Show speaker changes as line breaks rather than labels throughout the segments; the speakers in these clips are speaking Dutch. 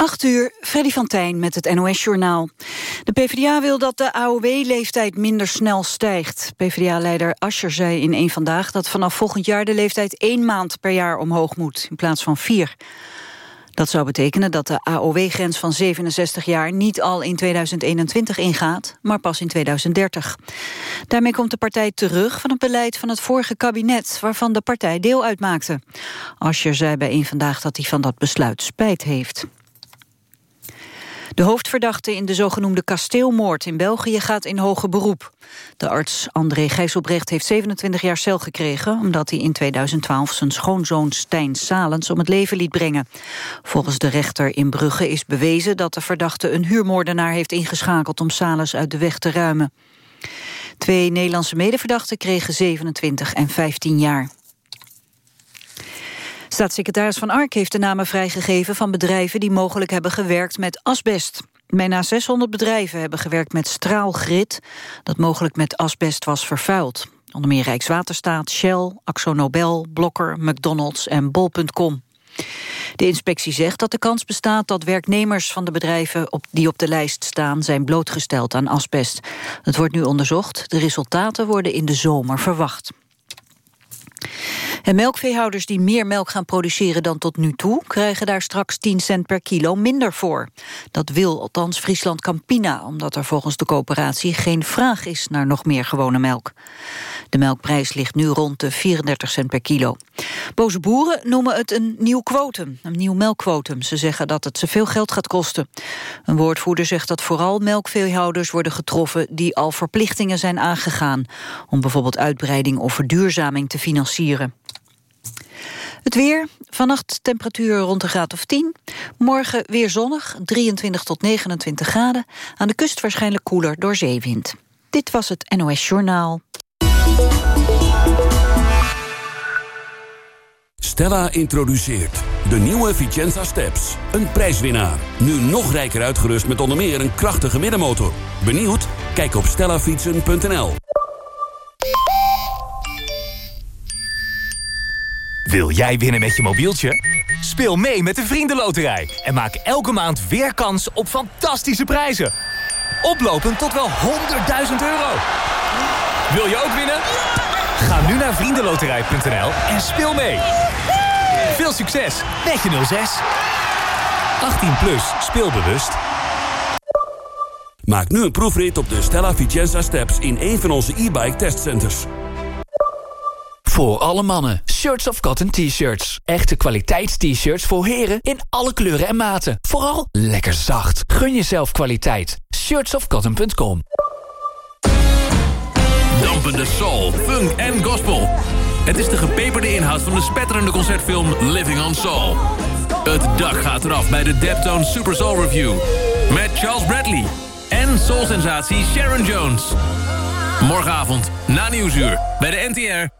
8 uur, Freddy van Tijn met het NOS-journaal. De PvdA wil dat de AOW-leeftijd minder snel stijgt. PvdA-leider Ascher zei in een Vandaag dat vanaf volgend jaar... de leeftijd één maand per jaar omhoog moet, in plaats van vier. Dat zou betekenen dat de AOW-grens van 67 jaar niet al in 2021 ingaat, maar pas in 2030. Daarmee komt de partij terug van het beleid van het vorige kabinet, waarvan de partij deel uitmaakte. Ascher zei bij een Vandaag dat hij van dat besluit spijt heeft. De hoofdverdachte in de zogenoemde kasteelmoord in België gaat in hoger beroep. De arts André Gijselbrecht heeft 27 jaar cel gekregen... omdat hij in 2012 zijn schoonzoon Stijn Salens om het leven liet brengen. Volgens de rechter in Brugge is bewezen dat de verdachte... een huurmoordenaar heeft ingeschakeld om Salens uit de weg te ruimen. Twee Nederlandse medeverdachten kregen 27 en 15 jaar. Staatssecretaris Van Ark heeft de namen vrijgegeven van bedrijven die mogelijk hebben gewerkt met asbest. Bijna 600 bedrijven hebben gewerkt met straalgrit, dat mogelijk met asbest was vervuild. Onder meer Rijkswaterstaat, Shell, AxoNobel, Blokker, McDonald's en Bol.com. De inspectie zegt dat de kans bestaat dat werknemers van de bedrijven op, die op de lijst staan zijn blootgesteld aan asbest. Het wordt nu onderzocht. De resultaten worden in de zomer verwacht. En melkveehouders die meer melk gaan produceren dan tot nu toe... krijgen daar straks 10 cent per kilo minder voor. Dat wil althans Friesland Campina... omdat er volgens de coöperatie geen vraag is naar nog meer gewone melk. De melkprijs ligt nu rond de 34 cent per kilo. Boze boeren noemen het een nieuw quotum, een nieuw melkquotum. Ze zeggen dat het ze veel geld gaat kosten. Een woordvoerder zegt dat vooral melkveehouders worden getroffen... die al verplichtingen zijn aangegaan... om bijvoorbeeld uitbreiding of verduurzaming te financieren. Het weer, vannacht temperatuur rond een graad of 10. Morgen weer zonnig, 23 tot 29 graden. Aan de kust waarschijnlijk koeler door zeewind. Dit was het NOS Journaal.
Stella introduceert de nieuwe Vicenza Steps. Een prijswinnaar. Nu nog rijker uitgerust met onder meer een krachtige middenmotor. Benieuwd? Kijk op stellafietsen.nl.
Wil jij winnen met je mobieltje? Speel mee met de Vriendenloterij en maak elke maand weer kans op fantastische prijzen. Oplopend tot wel 100.000 euro. Wil je ook winnen? Ga nu naar vriendenloterij.nl en speel mee. Veel succes met je 06. 18 plus, speelbewust.
Maak nu een proefrit op de Stella Vicenza Steps in een van onze e-bike testcenters.
Voor alle mannen. Shirts of Cotton T-shirts. Echte kwaliteits-t-shirts voor heren in alle kleuren en maten. Vooral lekker zacht. Gun jezelf kwaliteit. Shirtsofcotton.com
Dampende soul, funk en gospel. Het is de gepeperde inhoud van de spetterende concertfilm Living on Soul. Het dak gaat eraf bij de Deptone Super Soul Review. Met Charles Bradley en soul-sensatie Sharon Jones. Morgenavond, na Nieuwsuur, bij de NTR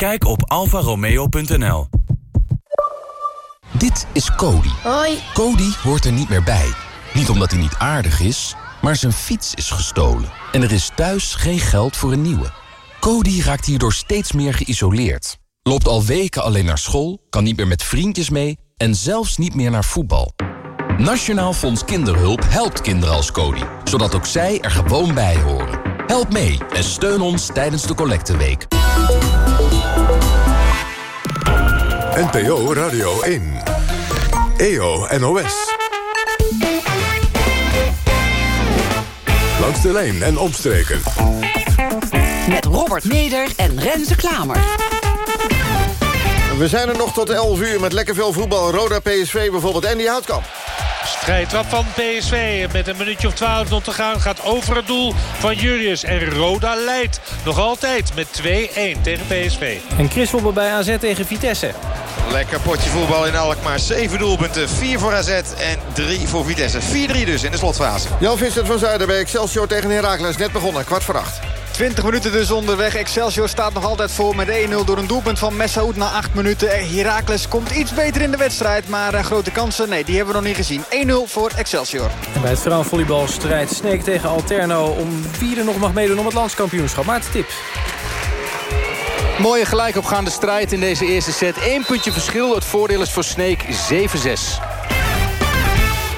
Kijk op alfaromeo.nl.
Dit is Cody.
Hoi.
Cody hoort er niet meer bij. Niet omdat hij niet aardig is, maar zijn fiets is gestolen. En er is thuis geen geld voor een nieuwe. Cody raakt hierdoor steeds meer geïsoleerd. Loopt al weken alleen naar school, kan niet meer met vriendjes mee... en zelfs niet meer naar voetbal. Nationaal Fonds Kinderhulp helpt kinderen als Cody... zodat ook zij er gewoon bij horen. Help mee en steun ons tijdens de collecteweek.
NPO Radio 1. EO NOS. Langs de lijn en omstreken.
Met Robert Meder en Renze Klamer.
We zijn er nog tot 11 uur met lekker veel voetbal. Roda PSV bijvoorbeeld. En die Houtkamp.
Vrije trap van PSV. Met een minuutje of 12 nog te gaan. Gaat over het doel van Julius. En Roda leidt nog altijd met 2-1 tegen PSV.
En Chris Wobber bij AZ tegen Vitesse.
Lekker potje voetbal in Alkmaar. 7 doelpunten, 4 voor AZ en 3 voor Vitesse. 4-3 dus in de slotfase.
Jan Vincent van Zuiden bij Excelsior tegen Heracles. Net begonnen, kwart voor acht.
20 minuten dus onderweg. Excelsior staat nog altijd voor met 1-0 door een doelpunt van Messaoud na 8 minuten. Heracles komt iets beter in de wedstrijd, maar uh, grote kansen, nee, die hebben we nog niet gezien. 1-0 voor Excelsior.
En bij het vrouwenvolleybal strijdt Sneek tegen Alterno... om wie er nog mag meedoen om het landskampioenschap. Maar het tip.
Mooie gelijkopgaande strijd in deze eerste set. Eén puntje verschil. Het voordeel is voor Sneek 7-6.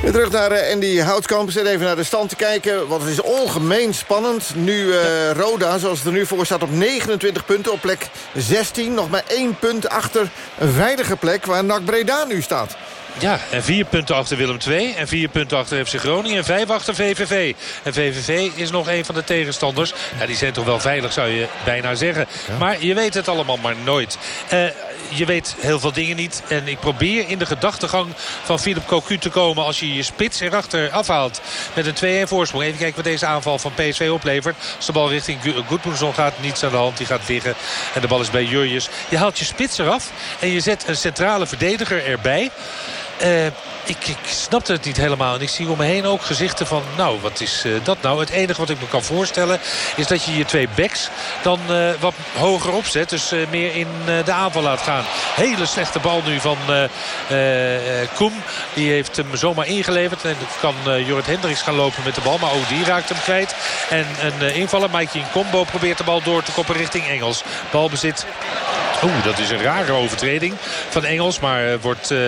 Weer terug naar uh, Andy Houtkamp. Zet even naar de stand te kijken. Want het is ongemeen spannend. Nu uh, Roda, zoals het er nu voor staat, op 29 punten op plek 16. Nog maar één punt achter een veilige plek waar NAC Breda nu staat.
Ja, en vier punten achter Willem II. En vier punten achter FC Groningen. En vijf achter VVV. En VVV is nog een van de tegenstanders. Ja, die zijn toch wel veilig, zou je bijna zeggen. Ja. Maar je weet het allemaal maar nooit. Uh, je weet heel veel dingen niet. En ik probeer in de gedachtegang van Philip Cocu te komen... als je je spits erachter afhaalt met een 2-1 voorsprong. Even kijken wat deze aanval van PSV oplevert. Als de bal richting Goodmanson gaat, niets aan de hand. Die gaat liggen. En de bal is bij Jurjes. Je haalt je spits eraf en je zet een centrale verdediger erbij. Uh, ik, ik snapte het niet helemaal. En ik zie om me heen ook gezichten van... nou, wat is uh, dat nou? Het enige wat ik me kan voorstellen... is dat je je twee backs dan uh, wat hoger opzet. Dus meer in de aanval laat gaan. Hele slechte bal nu van Koem. Die heeft hem zomaar ingeleverd. En kan Jorrit Hendricks gaan lopen met de bal. Maar ook die raakt hem kwijt. En een invaller, Mikey in combo, probeert de bal door te koppen richting Engels. Balbezit Oeh, dat is een rare overtreding van Engels. Maar uh, wordt uh,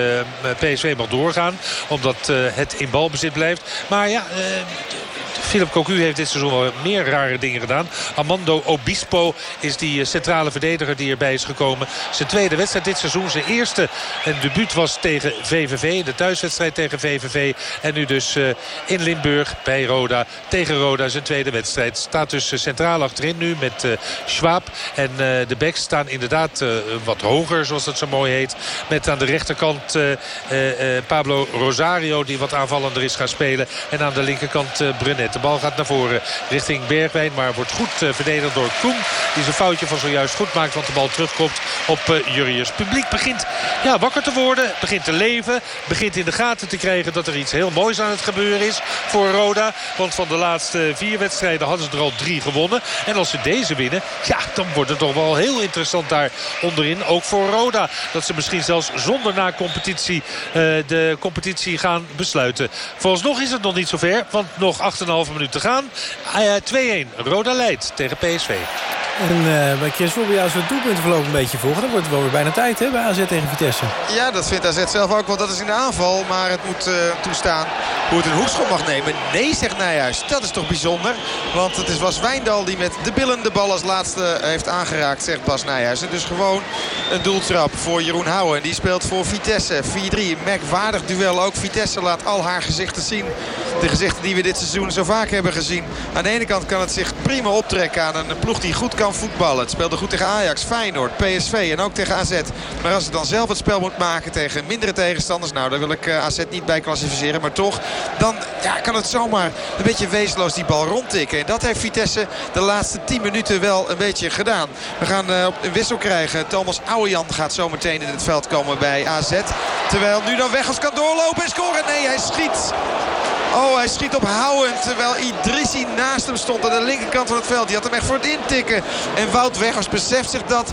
PSV mag doorgaan. Omdat uh, het in balbezit blijft. Maar ja... Philip Cocu heeft dit seizoen wel meer rare dingen gedaan. Armando Obispo is die centrale verdediger die erbij is gekomen. Zijn tweede wedstrijd dit seizoen. Zijn eerste en debuut was tegen VVV. De thuiswedstrijd tegen VVV. En nu dus uh, in Limburg bij Roda. Tegen Roda zijn tweede wedstrijd. Staat dus centraal achterin nu met Schwab. En de backs staan inderdaad wat hoger zoals dat zo mooi heet. Met aan de rechterkant Pablo Rosario die wat aanvallender is gaan spelen. En aan de linkerkant Brunet. De bal gaat naar voren richting Bergwijn. Maar wordt goed uh, verdedigd door Koen. Die zijn foutje van zojuist goed maakt. Want de bal terugkomt op uh, Jurrius. Publiek begint ja, wakker te worden. Begint te leven. Begint in de gaten te krijgen dat er iets heel moois aan het gebeuren is voor Roda. Want van de laatste vier wedstrijden hadden ze er al drie gewonnen. En als ze deze winnen, ja, dan wordt het toch wel heel interessant daar onderin. Ook voor Roda. Dat ze misschien zelfs zonder na competitie uh, de competitie gaan besluiten. Vooralsnog is het nog niet zover. Want nog 8,5 minuut te gaan. Uh, 2-1. Roda leidt tegen PSV.
En uh, bij Chris Robbie, als we het doelpuntenverloop een beetje volgen... dan wordt het wel weer bijna tijd hè, bij AZ tegen Vitesse.
Ja, dat vindt AZ zelf ook, want dat is in de aanval. Maar het moet uh, toestaan hoe het een hoekschop mag nemen. Nee, zegt Nijhuis. Dat is toch bijzonder. Want het is was Wijndal die met de billen de bal als laatste heeft aangeraakt, zegt Bas Nijhuis. En dus gewoon een doeltrap voor Jeroen Houwen. Die speelt voor Vitesse. 4-3. Merkwaardig duel. Ook Vitesse laat al haar gezichten zien. De gezichten die we dit seizoen zo vaak hebben gezien. Aan de ene kant kan het zich prima optrekken aan een ploeg die goed kan voetballen. Het speelde goed tegen Ajax, Feyenoord, PSV en ook tegen AZ. Maar als het dan zelf het spel moet maken tegen mindere tegenstanders... nou, daar wil ik AZ niet bij klassificeren. Maar toch, dan ja, kan het zomaar een beetje wezenloos die bal rondtikken. En dat heeft Vitesse de laatste 10 minuten wel een beetje gedaan. We gaan uh, een wissel krijgen. Thomas Ouwejan gaat zo meteen in het veld komen bij AZ. Terwijl nu dan Weghals kan doorlopen en scoren. Nee, hij schiet. Oh, hij schiet op. Terwijl Idrissi naast hem stond aan de linkerkant van het veld. Die had hem echt voor het intikken. En Wout Weghorst beseft zich dat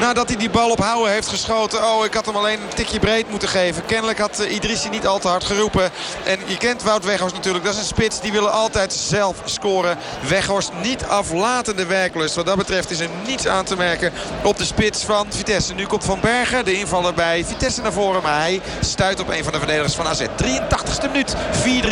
nadat hij die bal op Houwen heeft geschoten. Oh, ik had hem alleen een tikje breed moeten geven. Kennelijk had uh, Idrissi niet al te hard geroepen. En je kent Wout Weghorst natuurlijk. Dat is een spits. Die willen altijd zelf scoren. Weghorst niet aflatende werklust. Wat dat betreft is er niets aan te merken op de spits van Vitesse. Nu komt Van Bergen, de invaller bij Vitesse naar voren. Maar hij stuit op een van de verdedigers van AZ. 83ste minuut.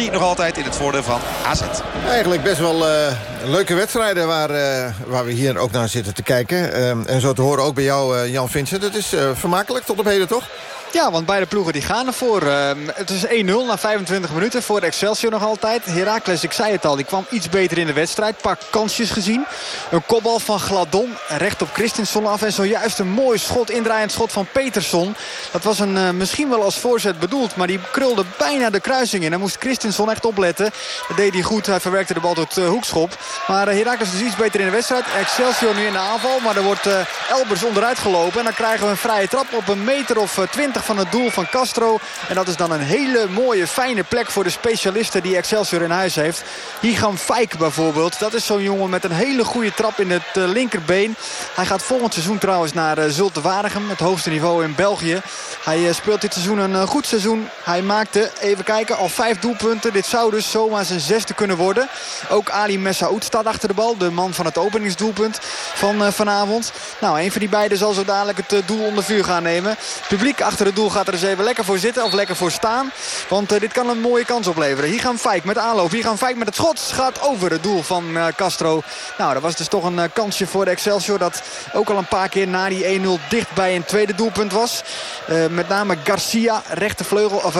4-3 nog altijd in het voordeel van AZ.
Eigenlijk best wel uh, leuke wedstrijden waar, uh, waar we hier ook naar zitten te kijken. en zo te horen ook bij jou, Jan Vincent. Het is vermakelijk tot op heden, toch?
Ja, want beide ploegen die gaan ervoor. Uh, het is 1-0 na 25 minuten voor Excelsior nog altijd. Heracles, ik zei het al, die kwam iets beter in de wedstrijd. Een paar kansjes gezien. Een kopbal van Gladon recht op Christensen af. En zojuist een mooi schot, indraaiend schot van Peterson. Dat was een, uh, misschien wel als voorzet bedoeld. Maar die krulde bijna de kruising in. Daar moest Christensen echt opletten. Dat deed hij goed. Hij verwerkte de bal tot uh, hoekschop. Maar Heracles is iets beter in de wedstrijd. Excelsior nu in de aanval. Maar er wordt Elbers onderuit En dan krijgen we een vrije trap op een meter of 20 van het doel van Castro. En dat is dan een hele mooie, fijne plek voor de specialisten die Excelsior in huis heeft. Higam Fijk bijvoorbeeld. Dat is zo'n jongen met een hele goede trap in het uh, linkerbeen. Hij gaat volgend seizoen trouwens naar uh, Zulte Waregem. Het hoogste niveau in België. Hij speelt dit seizoen een goed seizoen. Hij maakte, even kijken, al vijf doelpunten. Dit zou dus zomaar zijn zesde kunnen worden. Ook Ali Messaoud staat achter de bal. De man van het openingsdoelpunt van vanavond. Nou, een van die zal zo dadelijk het doel onder vuur gaan nemen. Het publiek achter het doel gaat er eens even lekker voor zitten. Of lekker voor staan. Want uh, dit kan een mooie kans opleveren. Hier gaan Fijk met aanloop. Hier gaan Fijk met het schot. Gaat over het doel van uh, Castro. Nou, dat was dus toch een kansje voor de Excelsior. Dat ook al een paar keer na die 1-0 dicht bij een tweede doelpunt was. met name Garcia, rechtervleugel, of,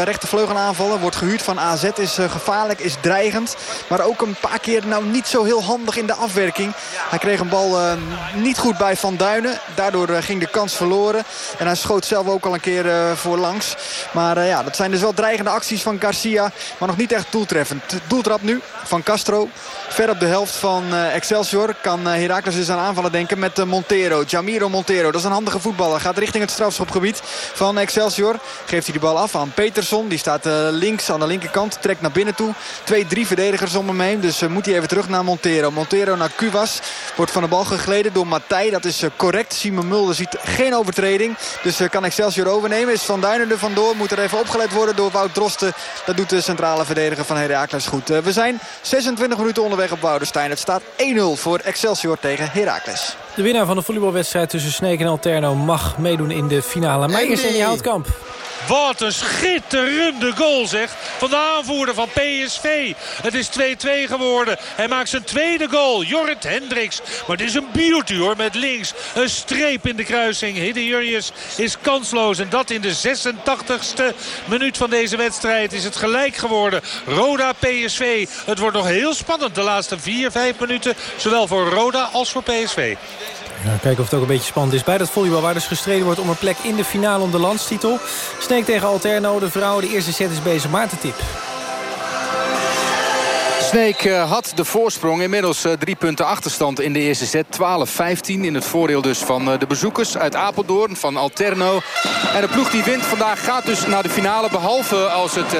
aanvallen. Wordt gehuurd van AZ. Is gevaarlijk, is dreigend. Maar ook een paar keer nou niet zo heel handig in de afwerking. Hij kreeg een bal niet goed bij Van Duinen. Daardoor ging de kans verloren. En hij schoot zelf ook al een keer voorlangs. Maar ja, dat zijn dus wel dreigende acties van Garcia. Maar nog niet echt doeltreffend. Doeltrap nu van Castro. Ver op de helft van Excelsior kan Heracles dus aan aanvallen denken met Montero. Jamiro Montero, dat is een handige voetballer. Gaat richting het strafschopgebied van Excelsior. Geeft hij de bal af aan Peterson. Die staat links aan de linkerkant. Trekt naar binnen toe. Twee, drie verdedigers om hem heen. Dus moet hij even terug naar Montero. Montero naar Cubas. Wordt van de bal gegleden door Matthij. Dat is correct. Simon Mulder ziet geen overtreding. Dus kan Excelsior overnemen. Is Van Duinen er vandoor. Moet er even opgelet worden door Wout Drosten. Dat doet de centrale verdediger van Heracles goed. we zijn 26 minuten onderweg op Woudenstein. Het staat 1-0 voor Excelsior tegen Heracles.
De winnaar van de volleybalwedstrijd tussen Sneek en Alterno mag meedoen in de finale. Meijers en Houtkamp.
Wat een schitterende goal zeg. Van de aanvoerder van PSV. Het is 2-2 geworden. Hij maakt zijn tweede goal. Jorrit Hendricks. Maar het is een beauty hoor. Met links een streep in de kruising. Hidde Jurjes is kansloos. En dat in de 86ste minuut van deze wedstrijd is het gelijk geworden. Roda PSV. Het wordt nog heel spannend de laatste 4, 5 minuten. Zowel voor Roda als voor PSV.
Kijken of het ook een beetje spannend is bij dat volleybal... waar dus gestreden wordt om een plek in de finale om de landstitel. Sneek tegen Alterno, de vrouwen. De eerste set is bezig. Maarten Tip.
Sneek eh, had de voorsprong. Inmiddels eh, drie punten achterstand in de eerste set. 12-15 in het voordeel dus van eh, de bezoekers uit Apeldoorn, van Alterno. En de ploeg die wint vandaag gaat dus naar de finale. Behalve als het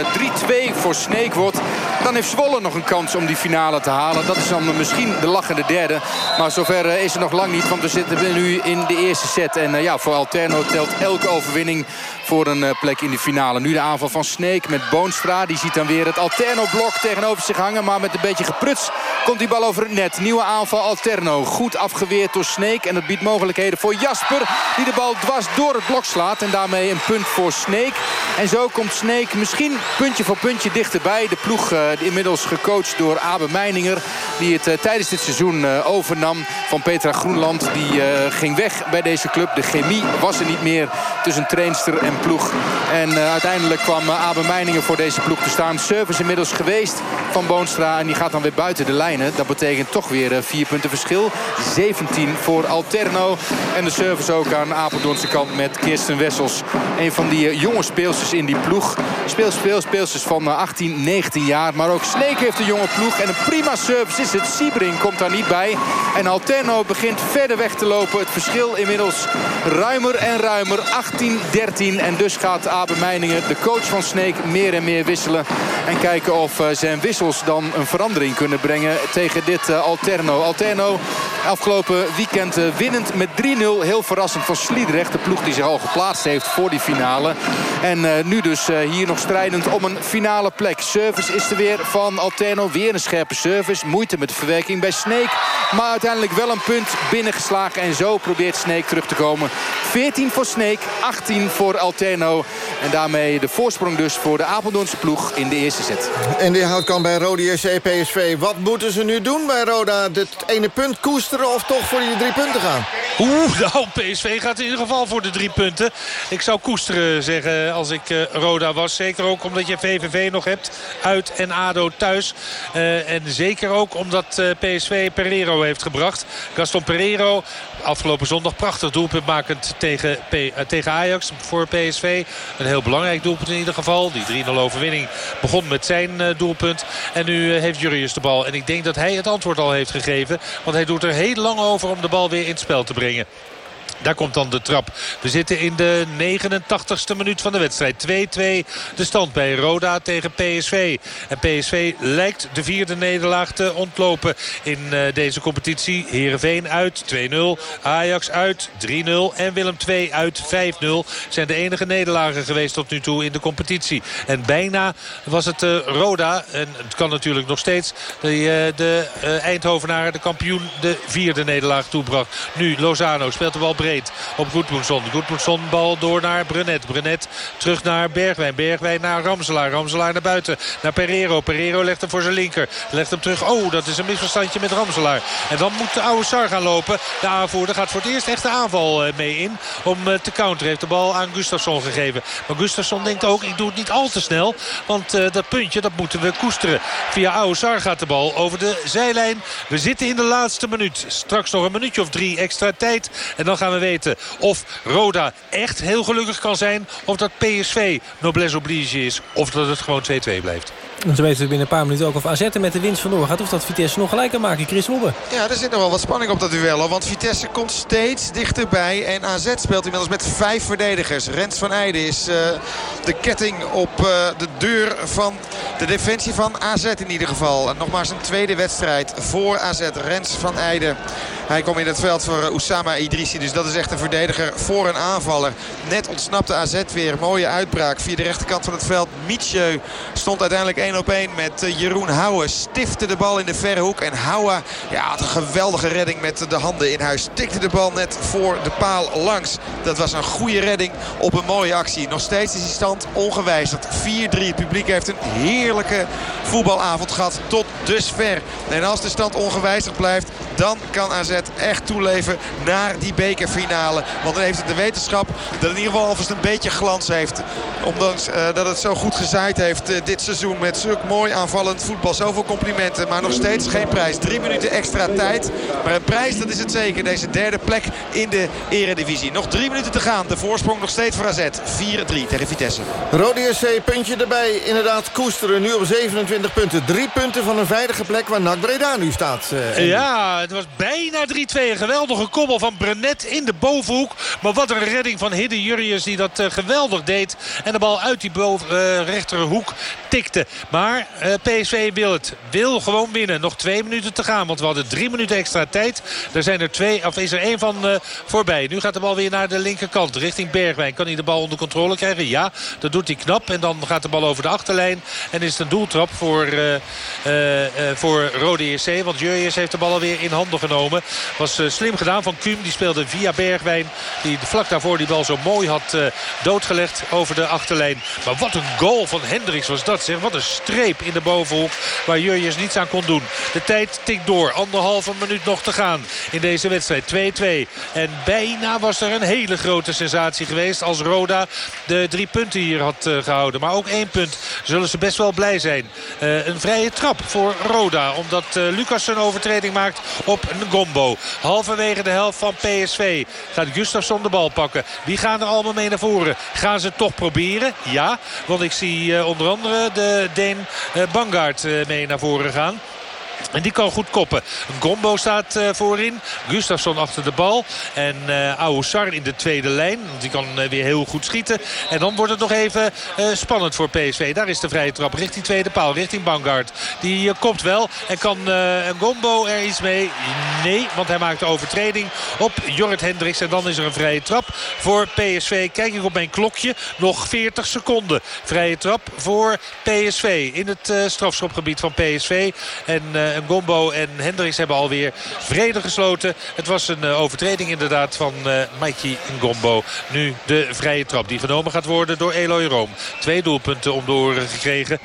3-2 voor Sneek wordt. Dan heeft Zwolle nog een kans om die finale te halen. Dat is dan misschien de lachende derde. Maar zover is het nog lang niet. Want we zitten nu in de eerste set. En ja, voor Alterno telt elke overwinning voor een plek in de finale. Nu de aanval van Sneek met Boonstra. Die ziet dan weer het Alterno-blok tegenover zich hangen. Maar met een beetje gepruts komt die bal over het net. Nieuwe aanval Alterno. Goed afgeweerd door Sneek. En dat biedt mogelijkheden voor Jasper. Die de bal dwars door het blok slaat. En daarmee een punt voor Sneek. En zo komt Sneek misschien puntje voor puntje dichterbij. De ploeg inmiddels gecoacht door Abe Meininger. Die het uh, tijdens dit seizoen uh, overnam van Petra Groenland. Die ging weg bij deze club. De chemie was er niet meer tussen trainster en ploeg. En uiteindelijk kwam Abe Meininger voor deze ploeg te staan. Service inmiddels geweest van Boonstra. En die gaat dan weer buiten de lijnen. Dat betekent toch weer eh, vier punten verschil. 17 voor Alterno. En de service ook aan Apeldoornse kant met Kirsten Wessels. Een van die eh, jonge speelsters in die ploeg. Speelt speel, speelsters van 18, eh, 19 jaar. Maar ook Sneek heeft een jonge ploeg. En een prima service is het. Siebring komt daar niet bij. En Alterno begint verder weg te lopen. Het verschil inmiddels ruimer en ruimer. 18-13. En dus gaat Abe Meiningen, de coach van Sneek, meer en meer wisselen. En kijken of zijn wissels dan een verandering kunnen brengen tegen dit uh, Alterno. Alterno afgelopen weekend uh, winnend met 3-0. Heel verrassend van Sliedrecht. De ploeg die zich al geplaatst heeft voor die finale. En uh, nu dus hier nog strijdend om een finale plek. Service is er weer van Alterno. Weer een scherpe service. Moeite met de verwerking bij Sneek. Maar uiteindelijk wel een punt binnengeslagen. En zo probeert Sneek terug te komen. 14 voor Sneek, 18 voor Alterno. En daarmee de voorsprong dus voor de Apeldoornse ploeg in de eerste set.
En die houdt kan bij Rode JC PSV. Wat moeten ze nu doen bij Roda? Dit ene punt koesteren of toch voor die drie punten gaan?
Oeh, nou, PSV gaat in ieder geval voor de drie punten. Ik zou koesteren zeggen als ik uh, Roda was. Zeker ook omdat je VVV nog hebt. Uit en ADO thuis. Uh, en zeker ook omdat uh, PSV Pereiro heeft gebracht. Gaston Pereiro, afgelopen zondag prachtig doelpunt makend tegen, P tegen Ajax voor PSV. Een heel belangrijk doelpunt in ieder geval. Die 3-0 overwinning begon met zijn doelpunt. En nu heeft Jurius de bal. En ik denk dat hij het antwoord al heeft gegeven. Want hij doet er heel lang over om de bal weer in het spel te brengen. Daar komt dan de trap. We zitten in de 89ste minuut van de wedstrijd. 2-2 de stand bij Roda tegen PSV. En PSV lijkt de vierde nederlaag te ontlopen in uh, deze competitie. Heerenveen uit 2-0. Ajax uit 3-0. En Willem II uit 5-0. Zijn de enige nederlagen geweest tot nu toe in de competitie. En bijna was het uh, Roda. En het kan natuurlijk nog steeds. De, uh, de Eindhovenaar, de kampioen, de vierde nederlaag toebracht. Nu Lozano speelt de bal breed op Goedmoedson. Goedmoedson bal door naar Brenet. Brenet terug naar Bergwijn. Bergwijn naar Ramselaar. Ramselaar naar buiten. Naar Pereiro. Pereiro legt hem voor zijn linker. Legt hem terug. Oh, dat is een misverstandje met Ramselaar. En dan moet de oude gaan lopen. De aanvoerder gaat voor het eerst echt de aanval eh, mee in. Om eh, te counteren. Heeft de bal aan Gustafsson gegeven. Maar Gustafsson denkt ook, ik doe het niet al te snel. Want uh, dat puntje, dat moeten we koesteren. Via oude Sar gaat de bal over de zijlijn. We zitten in de laatste minuut. Straks nog een minuutje of drie extra tijd. En dan gaan we weten of Roda echt heel gelukkig kan zijn. Of dat PSV noblesse oblige is. Of dat het gewoon 2-2 blijft.
En ze weten binnen een paar minuten ook of AZ er met de winst vandoor gaat. Of dat Vitesse nog gelijk kan maken. Chris Wobbe.
Ja, er zit nog wel wat spanning op dat duel. Want Vitesse komt steeds dichterbij. En AZ speelt inmiddels met vijf verdedigers. Rens van Eijden is uh, de ketting op uh, de deur van de defensie van AZ in ieder geval. En nogmaals een tweede wedstrijd voor AZ. Rens van Eijden. Hij komt in het veld voor Oussama Idrissi. Dus dat is echt een verdediger voor een aanvaller. Net ontsnapte AZ weer. Mooie uitbraak via de rechterkant van het veld. Mietje stond uiteindelijk 1 op 1 met Jeroen Houwe. Stifte de bal in de verre hoek. En Houwe ja, had een geweldige redding met de handen in huis. Tikte de bal net voor de paal langs. Dat was een goede redding op een mooie actie. Nog steeds is die stand ongewijzigd. 4-3. Het publiek heeft een heerlijke voetbalavond gehad tot dusver. En als de stand ongewijzigd blijft, dan kan AZ echt toeleven naar die bekerfinale. Want dan heeft het de wetenschap dat het in ieder geval alvast een beetje glans heeft. Omdat uh, dat het zo goed gezaaid heeft uh, dit seizoen met zulk mooi aanvallend voetbal. Zoveel complimenten, maar nog steeds geen prijs. Drie minuten extra tijd. Maar een prijs, dat is het zeker. Deze derde plek in de eredivisie. Nog drie minuten te gaan. De voorsprong nog steeds voor AZ. 4-3 tegen Vitesse.
Rode SC, puntje erbij. Inderdaad, koesteren nu op 27 punten. Drie punten van een veilige plek waar NAC Breda nu staat.
Uh, ja, het was bijna 3-2. Een geweldige kobbel van Brenet in de bovenhoek. Maar wat een redding van Hidde Jurrius die dat uh, geweldig deed. En de bal uit die boven, uh, rechterhoek tikte. Maar uh, PSV wil het. Wil gewoon winnen. Nog twee minuten te gaan. Want we hadden drie minuten extra tijd. Er zijn er twee, of is er één van voorbij. Nu gaat de bal weer naar de linkerkant. Richting Bergwijn. Kan hij de bal onder controle krijgen? Ja, dat doet hij knap. En dan gaat de bal over de achterlijn. En is het een doeltrap voor, voor Rode EC. Want Jurrius heeft de bal alweer in handen genomen. Was slim gedaan van Kuhn. Die speelde via Bergwijn. Die vlak daarvoor die bal zo mooi had uh, doodgelegd over de achterlijn. Maar wat een goal van Hendricks was dat zeg. Wat een streep in de bovenhoek waar Jurjes niets aan kon doen. De tijd tikt door. Anderhalve minuut nog te gaan in deze wedstrijd. 2-2. En bijna was er een hele grote sensatie geweest als Roda de drie punten hier had uh, gehouden. Maar ook één punt zullen ze best wel blij zijn. een vrije trap voor Roda. Omdat Lucas een overtreding maakt op een gombo. Halverwege de helft van PSV gaat Gustafsson de bal pakken. Wie gaan er allemaal mee naar voren? Gaan ze toch proberen? Ja, want ik zie uh, onder andere de Deen uh, Bangaard uh, mee naar voren gaan. En die kan goed koppen. Gombo staat uh, voorin. Gustafsson achter de bal. En uh, Aoussar in de tweede lijn. Die kan uh, weer heel goed schieten. En dan wordt het nog even spannend voor PSV. Daar is de vrije trap richting tweede paal. Richting Bangard. Die kopt wel. En kan Gombo er iets mee? Nee, want hij maakt de overtreding op Jorrit Hendricks. En dan is er een vrije trap voor PSV. Kijk ik op mijn klokje. Nog 40 seconden. Vrije trap voor PSV. In het strafschopgebied van PSV. En Gombo en Hendricks hebben alweer vrede gesloten. Het was een uh, overtreding inderdaad van uh, Mikey Ngombo. Nu de vrije trap die genomen gaat worden door Eloy Room. Twee doelpunten om de oren gekregen.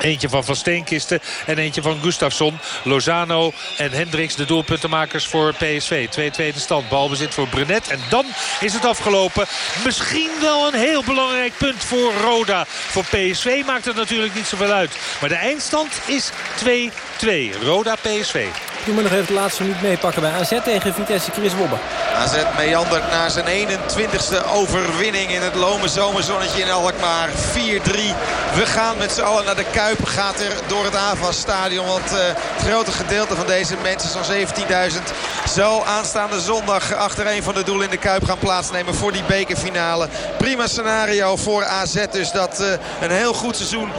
Eentje van Van Steenkisten en eentje van Gustafsson. Lozano en Hendricks de doelpuntenmakers voor PSV. 2-2 de stand. Balbezit voor Brenet. En dan is het afgelopen. Misschien wel een heel belangrijk punt voor Roda. Voor PSV maakt het natuurlijk niet zoveel uit. Maar de eindstand is 2-2. Roda PSV.
Doe maar nog even de laatste minuut meepakken bij AZ tegen Vitesse Chris Wobbe.
AZ meandert naar zijn 21ste overwinning in het lome zomerzonnetje in Alkmaar. 4-3. We gaan met z'n allen naar de Kuip. Gaat er door het AVAS-stadion. Want uh, het grote gedeelte van deze mensen, zo'n 17.000... zal aanstaande zondag achter een van de doelen in de Kuip gaan plaatsnemen voor die bekerfinale. Prima scenario voor AZ dus dat uh, een heel goed seizoen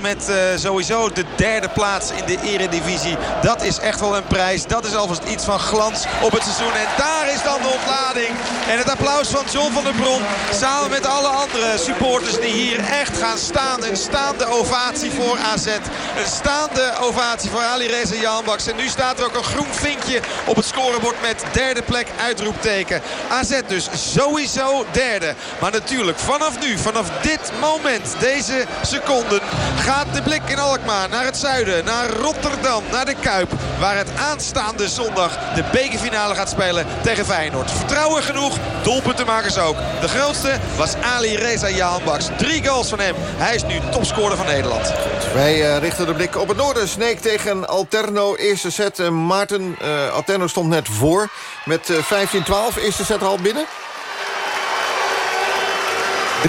met uh, sowieso de derde plaats in de eredivisie. Dat is echt wel een prijs. Dat is alvast iets van glans op het seizoen. En daar is dan de ontlading. En het applaus van John van der Bron. Samen met alle andere supporters die hier echt gaan staan. Een staande ovatie voor AZ. Een staande ovatie voor Ali Reza Janbaks. En nu staat er ook een groen vinkje op het scorebord met derde plek uitroepteken. AZ dus sowieso derde. Maar natuurlijk vanaf nu, vanaf dit moment, deze seconden... gaat de blik in Alkmaar naar het zuiden, naar Rotterdam, naar de Kuip. Waar het aanstaande zondag de bekerfinale gaat spelen tegen Feyenoord. Vertrouwen genoeg, doelpuntenmakers ook. De grootste was Ali Reza Jahanbaks. Drie goals van hem. Hij is nu topscorer van Nederland.
Wij uh, richten de blik op het noorden. Sneek tegen Alterno. Eerste set. Uh, Maarten, uh, Alterno stond net voor. Met 15-12. Eerste set al binnen.
23-21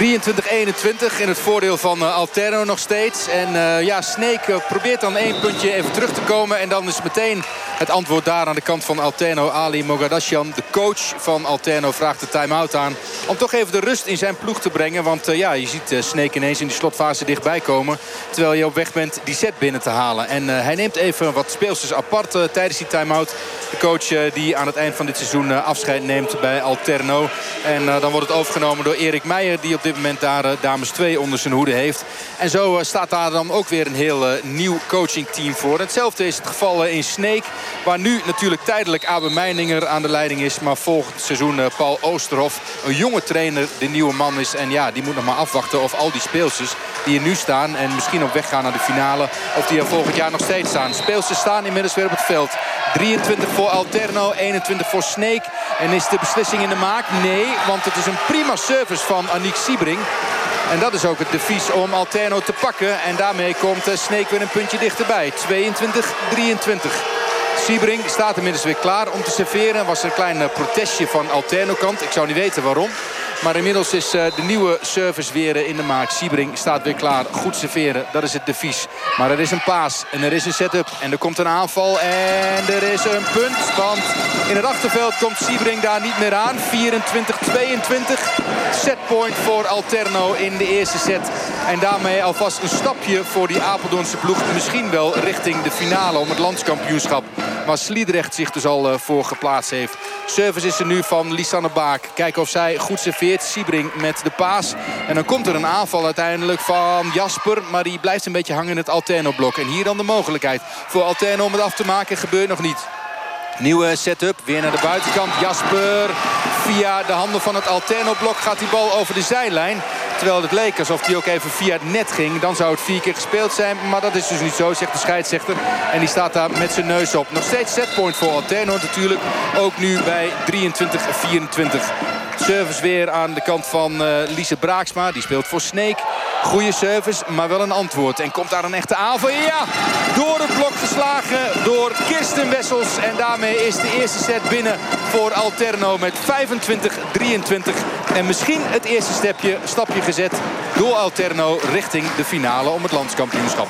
in het voordeel van uh, Alterno nog steeds. En uh, ja, Sneek uh, probeert dan één puntje even terug te komen. En dan is meteen het antwoord daar aan de kant van Alterno. Ali Mogadashian, de coach van Alterno, vraagt de time-out aan. Om toch even de rust in zijn ploeg te brengen. Want ja, je ziet Sneek ineens in die slotfase dichtbij komen. Terwijl je op weg bent die set binnen te halen. En hij neemt even wat speelsters apart tijdens die time-out. De coach die aan het eind van dit seizoen afscheid neemt bij Alterno. En dan wordt het overgenomen door Erik Meijer. Die dit moment daar uh, dames 2 onder zijn hoede heeft. En zo uh, staat daar dan ook weer een heel uh, nieuw coachingteam voor. Hetzelfde is het geval in Sneek. Waar nu natuurlijk tijdelijk Abe Meininger aan de leiding is. Maar volgend seizoen Paul Oosterhof, een jonge trainer, de nieuwe man is. En ja, die moet nog maar afwachten of al die speelsters die er nu staan... en misschien op weg gaan naar de finale, of die er volgend jaar nog steeds staan. Speelsters staan inmiddels weer op het veld. 23 voor Alterno, 21 voor Sneek. En is de beslissing in de maak? Nee, want het is een prima service van Aniek En dat is ook het devies om Alterno te pakken. En daarmee komt Sneek weer een puntje dichterbij. 22-23. Siebring staat inmiddels weer klaar om te serveren. Was een klein protestje van Alterno kant. Ik zou niet weten waarom. Maar inmiddels is de nieuwe service weer in de maak. Siebring staat weer klaar. Goed serveren, dat is het devies. Maar er is een paas en er is een setup. En er komt een aanval en er is een punt. Want in het achterveld komt Siebring daar niet meer aan. 24-22. Setpoint voor Alterno in de eerste set. En daarmee alvast een stapje voor die Apeldoornse ploeg. Misschien wel richting de finale om het landskampioenschap. Waar Sliedrecht zich dus al voor geplaatst heeft. Service is er nu van Lisanne Baak. Kijken of zij goed serveert. Siebring met de paas. En dan komt er een aanval uiteindelijk van Jasper. Maar die blijft een beetje hangen in het Alterno-blok. En hier dan de mogelijkheid voor Alterno om het af te maken. Gebeurt nog niet. Nieuwe setup, weer naar de buitenkant. Jasper via de handen van het Alterno-blok gaat die bal over de zijlijn. Terwijl het leek alsof hij ook even via het net ging. Dan zou het vier keer gespeeld zijn. Maar dat is dus niet zo, zegt de scheidsrechter. En die staat daar met zijn neus op. Nog steeds setpoint voor Alterno natuurlijk. Ook nu bij 23-24. Service weer aan de kant van uh, Lise Braaksma. Die speelt voor Sneek. Goede service, maar wel een antwoord. En komt daar een echte aanval? Ja, door het blok geslagen door Kirsten Wessels. En daarmee is de eerste set binnen voor Alterno met 25-23. En misschien het eerste stapje, stapje gezet door Alterno richting de finale om het landskampioenschap.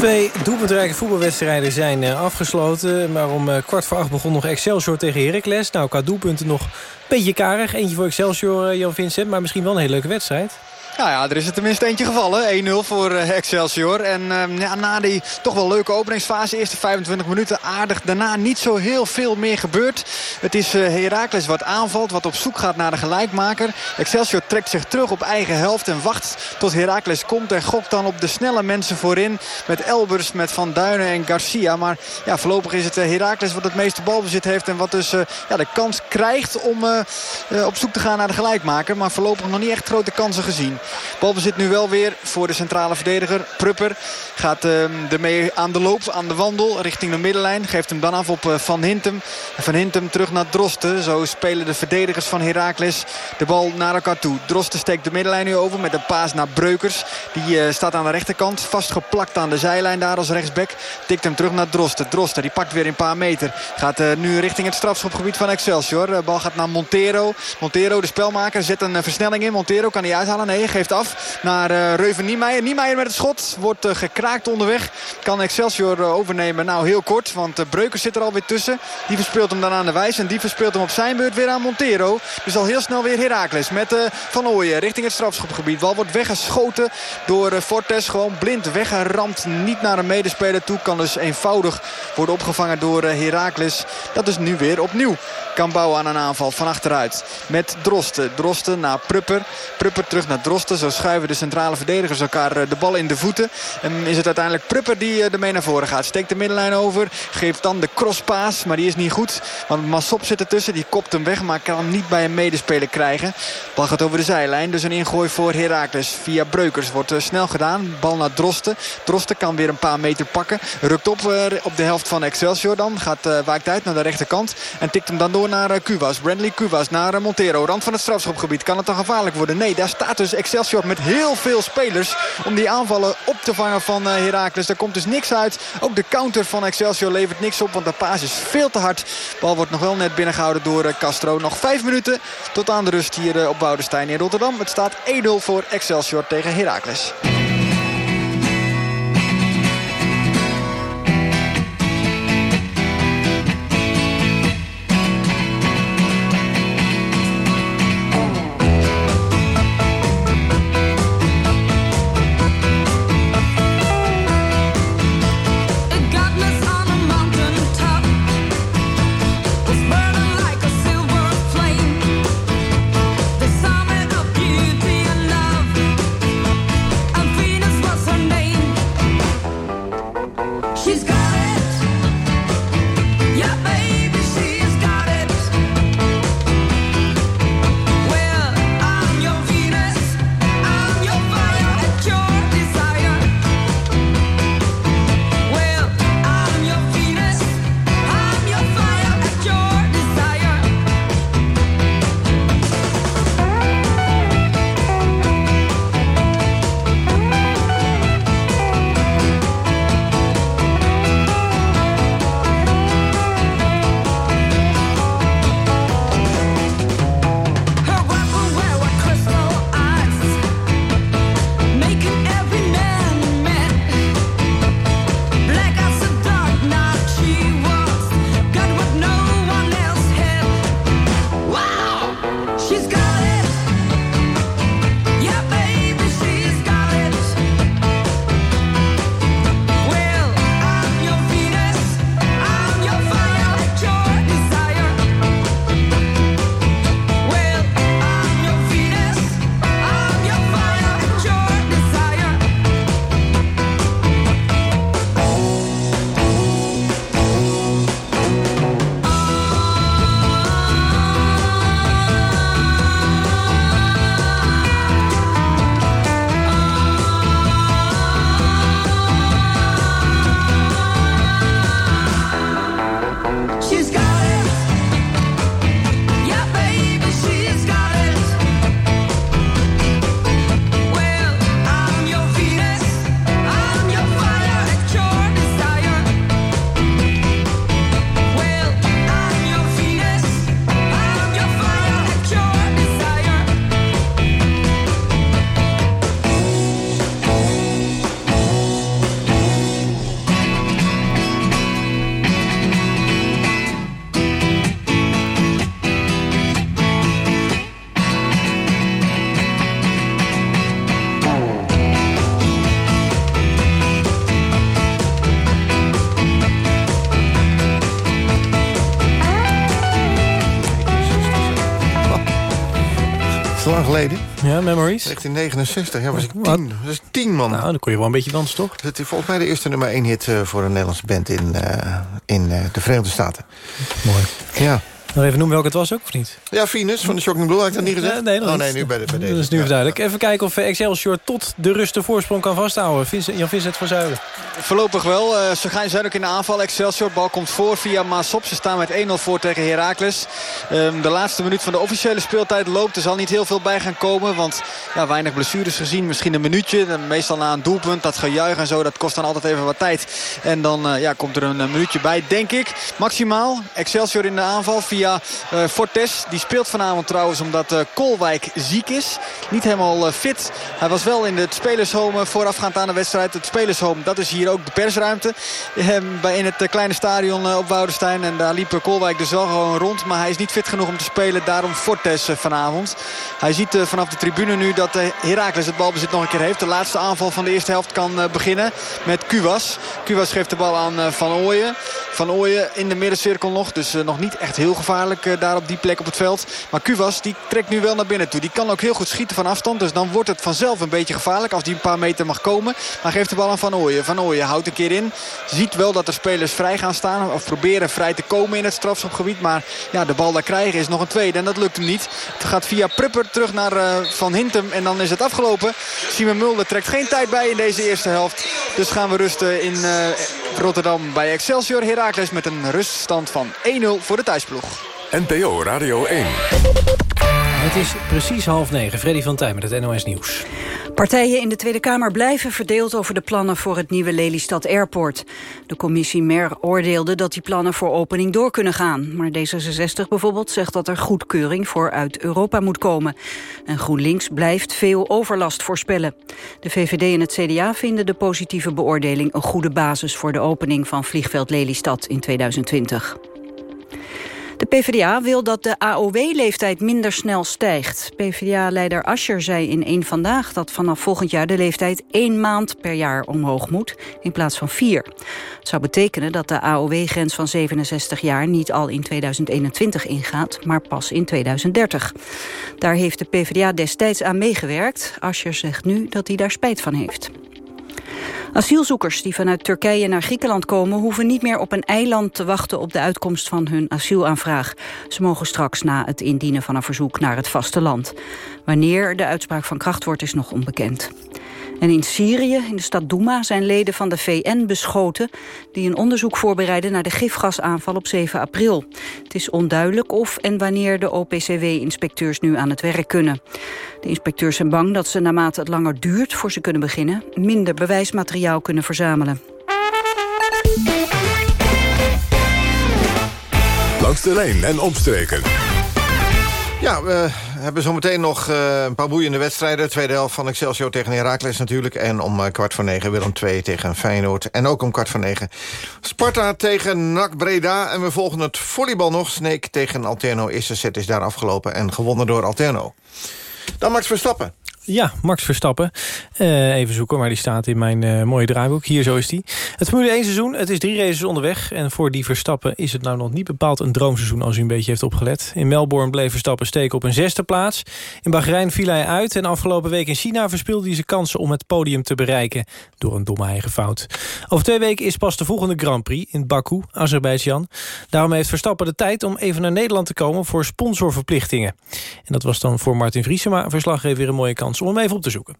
Twee doelpuntrijke voetbalwedstrijden zijn uh, afgesloten. Maar om uh, kwart voor acht begon nog Excelsior tegen Heracles. Nou, qua doelpunten nog een beetje karig. Eentje voor Excelsior, uh, Jan Vincent. Maar misschien wel een hele leuke wedstrijd.
Nou ja, er is er tenminste eentje gevallen. 1-0 voor Excelsior. En uh, ja, na die toch wel leuke openingsfase, eerste 25 minuten aardig. Daarna niet zo heel veel meer gebeurd. Het is uh, Heracles wat aanvalt, wat op zoek gaat naar de gelijkmaker. Excelsior trekt zich terug op eigen helft en wacht tot Heracles komt. En gokt dan op de snelle mensen voorin. Met Elbers, met Van Duinen en Garcia. Maar ja, voorlopig is het Heracles wat het meeste balbezit heeft. En wat dus ja, de kans krijgt om op zoek te gaan naar de gelijkmaker. Maar voorlopig nog niet echt grote kansen gezien. Balbezit nu wel weer voor de centrale verdediger. Prupper gaat uh, ermee aan de loop, aan de wandel richting de middenlijn. Geeft hem dan af op uh, Van Hintem. Van Hintem terug naar Drosten. Zo spelen de verdedigers van Heracles de bal naar elkaar toe. Drosten steekt de middenlijn nu over met een paas naar Breukers. Die uh, staat aan de rechterkant. Vastgeplakt aan de zijlijn daar als rechtsback. Tikt hem terug naar Drosten. Drosten die pakt weer een paar meter. Gaat uh, nu richting het strafschopgebied van Excelsior. De bal gaat naar Montero. Montero de spelmaker zet een versnelling in. Montero kan hij uithalen. Nee, geeft af naar uh, Reuven Niemeyer. Niemeyer met het schot. Wordt uh, gekraakt onderweg. Kan Excelsior uh, overnemen. Nou, heel kort. Want Breukers zit er alweer tussen. Die verspeelt hem dan aan de wijs. En die verspeelt hem op zijn beurt weer aan Montero. Dus al heel snel weer Heracles. Met Van Ooyen richting het strafschopgebied. Bal wordt weggeschoten door Fortes. Gewoon blind weggeramd. Niet naar een medespeler toe. Kan dus eenvoudig worden opgevangen door Heracles. Dat is nu weer opnieuw. Kan bouwen aan een aanval van achteruit. Met Drosten. Drosten naar Prupper. Prupper terug naar Drosten. Zo schuiven de centrale verdedigers elkaar de bal in de voeten. En is het uiteindelijk Prupper die ermee naar voren gaat. Steekt de middenlijn over. Geeft dan de crosspaas. Maar die is niet goed. Want Massop zit ertussen. Die kopt hem weg. Maar kan hem niet bij een medespeler krijgen. Bal gaat over de zijlijn. Dus een ingooi voor Heracles. Via Breukers wordt snel gedaan. Bal naar Drosten. Drosten kan weer een paar meter pakken. Rukt op op de helft van Excelsior dan. Gaat, waakt uit naar de rechterkant. En tikt hem dan door naar Kuwas. Brandley Kuwas naar Montero. Rand van het strafschopgebied. Kan het dan gevaarlijk worden? Nee, daar staat dus Excelsior met heel veel spelers. Om die aanvallen op te vangen van uh, Heracles. Daar komt dus niks uit. Ook de counter van Excelsior levert niks op. Want de paas is veel te hard. De bal wordt nog wel net binnengehouden door uh, Castro. Nog vijf minuten tot aan de rust hier uh, op Boudestein in Rotterdam. Het staat 1-0 voor Excelsior tegen Heracles.
Memories.
1969, ja, was ik tien. Dat is tien, man.
Nou, dan kon je wel een beetje dansen, toch?
Het is volgens mij de eerste nummer één hit uh, voor een Nederlandse band in, uh, in uh, de Verenigde Staten.
Mooi.
Ja.
Nog even noemen welke het was ook, of niet?
Ja, Venus van de Shocking Blue, had ik dat niet gezegd?
Uh, nee,
oh, nee, nu bij, de, bij deze.
Dat is nu duidelijk. Even kijken of Excelsior tot de rust de voorsprong kan vasthouden. Vincent, Jan Vincent van Zuilen.
Voorlopig wel. Uh, ze gaan zijn ook in de aanval. Excelsior, bal komt voor via Maasop. Ze staan met 1-0 voor tegen Heracles. Um, de laatste minuut van de officiële speeltijd loopt. Er zal niet heel veel bij gaan komen. Want ja, weinig blessures gezien. Misschien een minuutje. Meestal na een doelpunt. Dat gejuich en zo. Dat kost dan altijd even wat tijd. En dan uh, ja, komt er een minuutje bij, denk ik. Maximaal. Excelsior in de aanval via uh, Fortes. Die speelt vanavond trouwens omdat uh, Kolwijk ziek is. Niet helemaal uh, fit. Hij was wel in het spelershome voorafgaand aan de wedstrijd. Het spelershome, dat is hier ook de persruimte. bij in het kleine stadion op Woudenstein. En daar liep Kolwijk dus wel gewoon rond. Maar hij is niet fit genoeg om te spelen. Daarom Fortes vanavond. Hij ziet vanaf de tribune nu dat Heracles het balbezit nog een keer heeft. De laatste aanval van de eerste helft kan beginnen met Kuwas. Kuwas geeft de bal aan Van Ooyen. Van Ooyen in de middencirkel nog. Dus nog niet echt heel gevaarlijk daar op die plek op het veld. Maar Kuwas die trekt nu wel naar binnen toe. Die kan ook heel goed schieten van afstand. Dus dan wordt het vanzelf een beetje gevaarlijk als die een paar meter mag komen. Maar geeft de bal aan Van Ooyen. Van Ooyen houdt een keer in. Ziet wel dat er spelers vrij gaan staan. Of proberen vrij te komen in het strafschopgebied. Maar ja, de bal daar krijgen is nog een tweede. En dat lukt hem niet. Het gaat via Prupper terug naar uh, Van Hintem. En dan is het afgelopen. Simon Mulder trekt geen tijd bij in deze eerste helft. Dus gaan we rusten in uh, Rotterdam bij Excelsior. Heracles met een ruststand van 1-0 voor de thuisploeg.
NPO Radio 1.
Het is precies half negen. Freddy van Tijn met het NOS Nieuws.
Partijen in de Tweede Kamer blijven verdeeld over de plannen voor het nieuwe Lelystad Airport. De commissie MER oordeelde dat die plannen voor opening door kunnen gaan. Maar D66 bijvoorbeeld zegt dat er goedkeuring voor uit Europa moet komen. En GroenLinks blijft veel overlast voorspellen. De VVD en het CDA vinden de positieve beoordeling een goede basis voor de opening van vliegveld Lelystad in 2020. De PvdA wil dat de AOW-leeftijd minder snel stijgt. PvdA-leider Ascher zei in één Vandaag dat vanaf volgend jaar de leeftijd één maand per jaar omhoog moet, in plaats van vier. Het zou betekenen dat de AOW-grens van 67 jaar niet al in 2021 ingaat, maar pas in 2030. Daar heeft de PvdA destijds aan meegewerkt. Ascher zegt nu dat hij daar spijt van heeft. Asielzoekers die vanuit Turkije naar Griekenland komen... hoeven niet meer op een eiland te wachten op de uitkomst van hun asielaanvraag. Ze mogen straks na het indienen van een verzoek naar het vasteland. Wanneer de uitspraak van kracht wordt is nog onbekend. En in Syrië, in de stad Douma, zijn leden van de VN beschoten... die een onderzoek voorbereiden naar de gifgasaanval op 7 april. Het is onduidelijk of en wanneer de OPCW-inspecteurs nu aan het werk kunnen. De inspecteurs zijn bang dat ze naarmate het langer duurt voor ze kunnen beginnen... minder bewijsmateriaal kunnen verzamelen.
Langs de lijn en omstreken.
Ja, we hebben zometeen nog uh, een paar boeiende wedstrijden. Tweede helft van Excelsior tegen Heracles natuurlijk. En om uh, kwart voor negen Willem II tegen Feyenoord. En ook om kwart voor negen Sparta tegen NAC Breda. En we volgen het volleybal nog. Sneek tegen Alterno. Eerste set is daar afgelopen en gewonnen door Alterno. Dan Max Verstappen.
Ja, Max Verstappen. Uh, even zoeken, maar die staat in mijn uh, mooie draaiboek. Hier, zo is die. Het Formule 1 seizoen, het is drie races onderweg. En voor die Verstappen is het nou nog niet bepaald een droomseizoen... als u een beetje heeft opgelet. In Melbourne bleef Verstappen steken op een zesde plaats. In Bahrein viel hij uit. En afgelopen week in China verspeelde hij zijn kansen om het podium te bereiken... door een domme eigen fout. Over twee weken is pas de volgende Grand Prix in Baku, Azerbeidzjan. Daarom heeft Verstappen de tijd om even naar Nederland te komen... voor sponsorverplichtingen. En dat was dan voor Martin Vriesema, verslaggever, weer een mooie kans om hem even op te zoeken.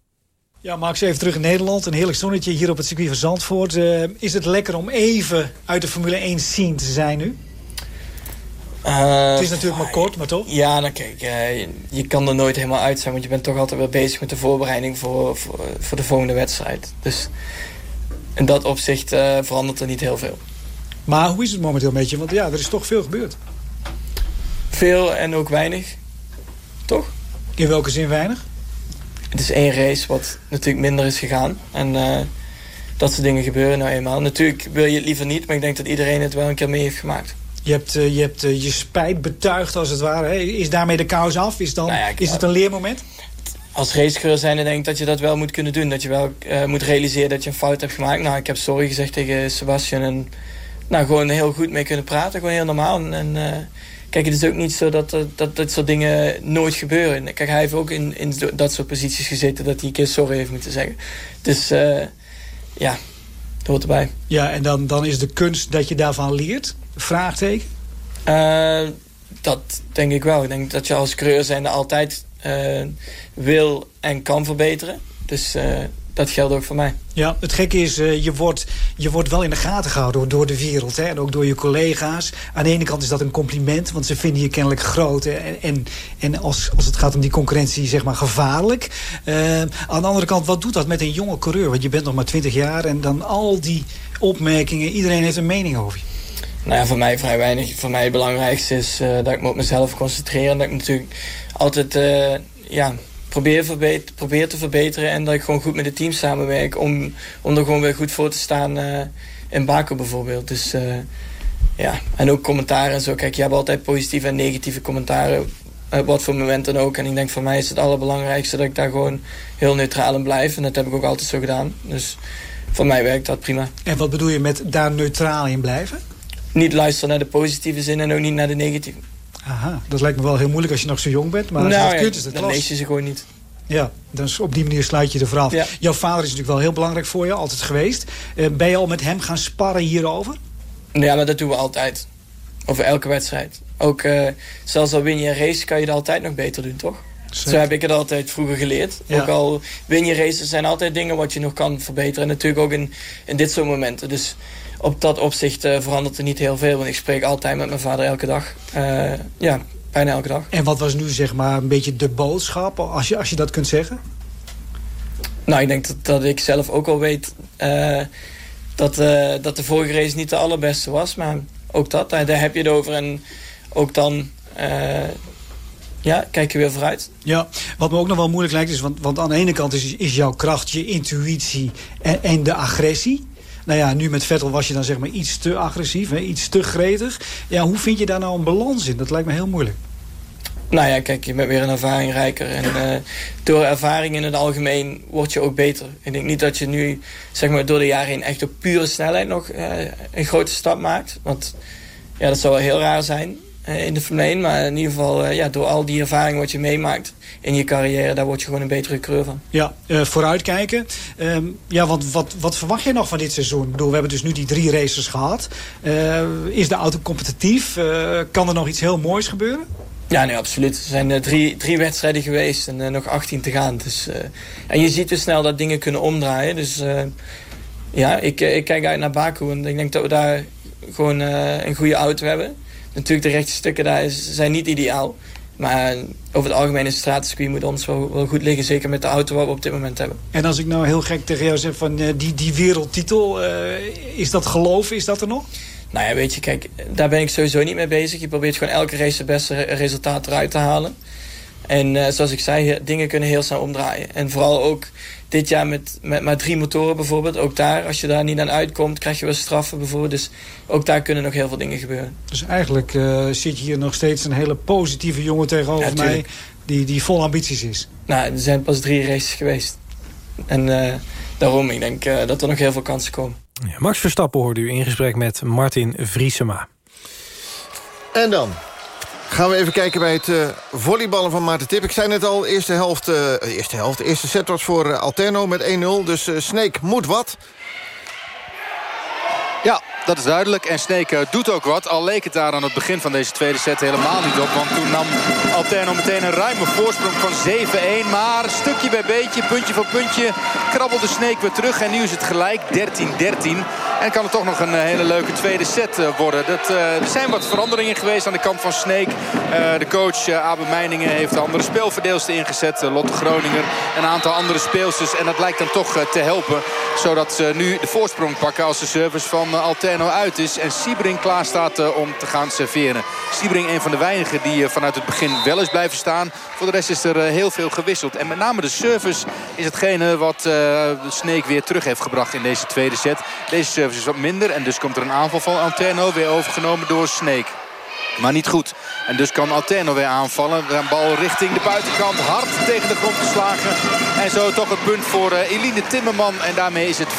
Ja, Max, even terug in Nederland. Een heerlijk zonnetje hier op het circuit van Zandvoort. Uh, is het lekker om even uit de Formule 1 scene te zijn nu?
Uh,
het is natuurlijk maar kort, maar toch?
Ja, nou kijk, uh, je kan er nooit helemaal uit zijn... want je bent toch altijd weer bezig met de voorbereiding voor, voor, voor de volgende wedstrijd. Dus in dat opzicht verandert er niet heel veel.
Maar hoe is het momenteel met je? Want ja, er is toch veel gebeurd.
Veel en ook weinig, toch?
In welke zin weinig?
Het is één race wat natuurlijk minder is gegaan. En uh, dat soort dingen gebeuren nou eenmaal. Natuurlijk wil je het liever niet, maar ik denk dat iedereen het wel een keer mee heeft gemaakt.
Je hebt, uh, je, hebt uh, je spijt betuigd als het ware. Is daarmee de kous af? Is, dan, nou ja, ik, is het een leermoment?
Als racecoureur zijn denk ik dat je dat wel moet kunnen doen. Dat je wel moet realiseren dat je een fout hebt gemaakt. Nou, ik heb sorry gezegd tegen Sebastian. En nou, gewoon heel goed mee kunnen praten. Gewoon heel normaal. En, en Kijk, het is ook niet zo dat, dat dat soort dingen nooit gebeuren. Kijk, hij heeft ook in, in dat soort posities gezeten... dat hij een keer sorry heeft moeten zeggen. Dus uh, ja, dat hoort erbij.
Ja, en dan, dan is de kunst dat je daarvan leert? Vraagteken?
Uh, dat denk ik wel. Ik denk dat je als coureur zijnde altijd uh, wil en kan verbeteren. Dus dat geldt ook voor mij.
Ja, het gekke is, uh, je, wordt, je wordt wel in de gaten gehouden door de wereld. Hè, en ook door je collega's. Aan de ene kant is dat een compliment, want ze vinden je kennelijk groot. En, en, en als, als het gaat om die concurrentie, zeg maar gevaarlijk. Uh, aan de andere kant, wat doet dat met een jonge coureur? Want je bent nog maar 20 jaar en dan al die opmerkingen. Iedereen heeft een mening over je.
Nou ja, voor mij vrij weinig. Voor mij het belangrijkste is uh, dat ik me op mezelf concentreer. En dat ik natuurlijk altijd ja, probeer, verbeter, probeer te verbeteren. En dat ik gewoon goed met het team samenwerk. Om, om er gewoon weer goed voor te staan uh, in Baku bijvoorbeeld. Dus uh, ja, en ook commentaren en zo. Kijk, je hebt altijd positieve en negatieve commentaren. Uh, wat voor moment dan ook. En ik denk voor mij is het allerbelangrijkste dat ik daar gewoon heel neutraal in blijf. En dat heb ik ook altijd zo gedaan. Dus voor mij werkt dat prima.
En wat bedoel je met daar neutraal in blijven?
Niet luisteren naar de positieve zin en ook niet naar de negatieve.
Aha, dat lijkt me wel heel moeilijk als je nog zo jong bent. Maar als nou, je dat kunt, is het
dan lees je ze gewoon niet.
Ja, dus op die manier sluit je de verhaal. Ja. Jouw vader is natuurlijk wel heel belangrijk voor je, altijd geweest. Uh, ben je al met hem gaan sparren hierover?
Ja, maar dat doen we altijd. Over elke wedstrijd. Ook uh, zelfs al win je een race, kan je het altijd nog beter doen, toch? Zeker. Zo heb ik het altijd vroeger geleerd. Ja. Ook al win je races, zijn altijd dingen wat je nog kan verbeteren. En natuurlijk ook in, in dit soort momenten. Dus op dat opzicht uh, verandert er niet heel veel. Want ik spreek altijd met mijn vader elke dag. Uh, ja, bijna elke dag.
En wat was nu zeg maar een beetje de boodschap, als je, als je dat kunt zeggen?
Nou, ik denk dat, dat ik zelf ook al weet uh, dat, dat de vorige race niet de allerbeste was. Maar ook dat, daar, daar heb je het over. En ook dan ja, kijk je weer vooruit.
Ja, wat me ook nog wel moeilijk lijkt is... want, want aan de ene kant is, is jouw kracht, je intuïtie en, en de agressie. Nou ja, nu met Vettel was je dan zeg maar iets te agressief, hè, iets te gretig. Ja, hoe vind je daar nou een balans in? Dat lijkt me heel moeilijk.
Nou ja, kijk, je bent weer een ervaringrijker. En uh, door ervaring in het algemeen word je ook beter. Ik denk niet dat je nu, zeg maar, door de jaren heen echt op pure snelheid nog uh, een grote stap maakt. Want ja, dat zou wel heel raar zijn in de Formule 1. Maar in ieder geval, ja, door al die ervaring wat je meemaakt, in je carrière, daar word je gewoon een betere kleur van.
Ja, uh, vooruitkijken. Uh, ja, want wat, wat verwacht je nog van dit seizoen? Ik bedoel, we hebben dus nu die drie races gehad. Uh, is de auto competitief? Eh, kan er nog iets heel moois gebeuren?
Ja, nee, absoluut. Er zijn drie, drie wedstrijden geweest en nog 18 te gaan. Dus, en je ziet dus snel dat dingen kunnen omdraaien. Dus ja, ik, ik kijk uit naar Baku en ik denk dat we daar gewoon een goede auto hebben. Natuurlijk, de rechte stukken daar is, zijn niet ideaal. Maar over het algemeen is straatcircuit moet ons wel, wel, goed liggen. Zeker met de auto wat we op dit moment hebben.
En als ik nou heel gek tegen jou zeg van uh, die, die wereldtitel. Uh, is dat geloof? Is dat er nog?
Nou ja, weet je, kijk, daar ben ik sowieso niet mee bezig. Je probeert gewoon elke race het beste resultaat eruit te halen. En uh, zoals ik zei, dingen kunnen heel snel omdraaien. En vooral ook dit jaar met, met maar drie motoren bijvoorbeeld. Ook daar, als je daar niet aan uitkomt, krijg je wel straffen bijvoorbeeld. Dus ook daar kunnen nog heel veel dingen gebeuren.
Dus eigenlijk uh, zit je hier nog steeds een hele positieve jongen tegenover ja, mij... Die, die vol ambities is.
Nou, er zijn pas drie races geweest. En uh, daarom, ik denk uh, dat er nog heel veel kansen komen.
Ja, Max Verstappen hoorde u in gesprek met Martin Vriesema.
En dan Gaan we even kijken bij het uh, volleyballen van Maarten Tip. Ik zei net al, eerste helft, uh, eerste helft, eerste set was voor uh, Alterno met 1-0. Dus Snake moet wat.
Ja, dat is duidelijk. En Snake doet ook wat. Al leek het daar aan het begin van deze tweede set helemaal niet op. Want toen nam Alterno meteen een ruime voorsprong van 7-1. Maar stukje bij beetje, puntje voor puntje, krabbelde Snake weer terug. En nu is het gelijk 13-13. En kan het toch nog een eh, hele leuke tweede set eh, worden. Dat, uh, er zijn wat veranderingen geweest aan de kant van. Uh, de coach Abe Meiningen heeft andere speelverdeelsten ingezet. Lotte Groninger, een aantal andere speelsters. En dat lijkt dan toch te helpen. Zodat ze nu de voorsprong pakken als de service van Alterno uit is. En Siebring klaar staat om te gaan serveren. Siebring een van de weinigen die vanuit het begin wel is blijven staan. Voor de rest is er heel veel gewisseld. En met name de service is hetgene wat Snake weer terug heeft gebracht in deze tweede set. Deze service is wat minder. En dus komt er een aanval van Alterno. Weer overgenomen door Snake. Maar niet goed. En dus kan Alterno weer aanvallen. Een bal richting de buitenkant. Hard tegen de grond geslagen. En zo toch het punt voor uh, Eline Timmerman. En daarmee is het 14-14.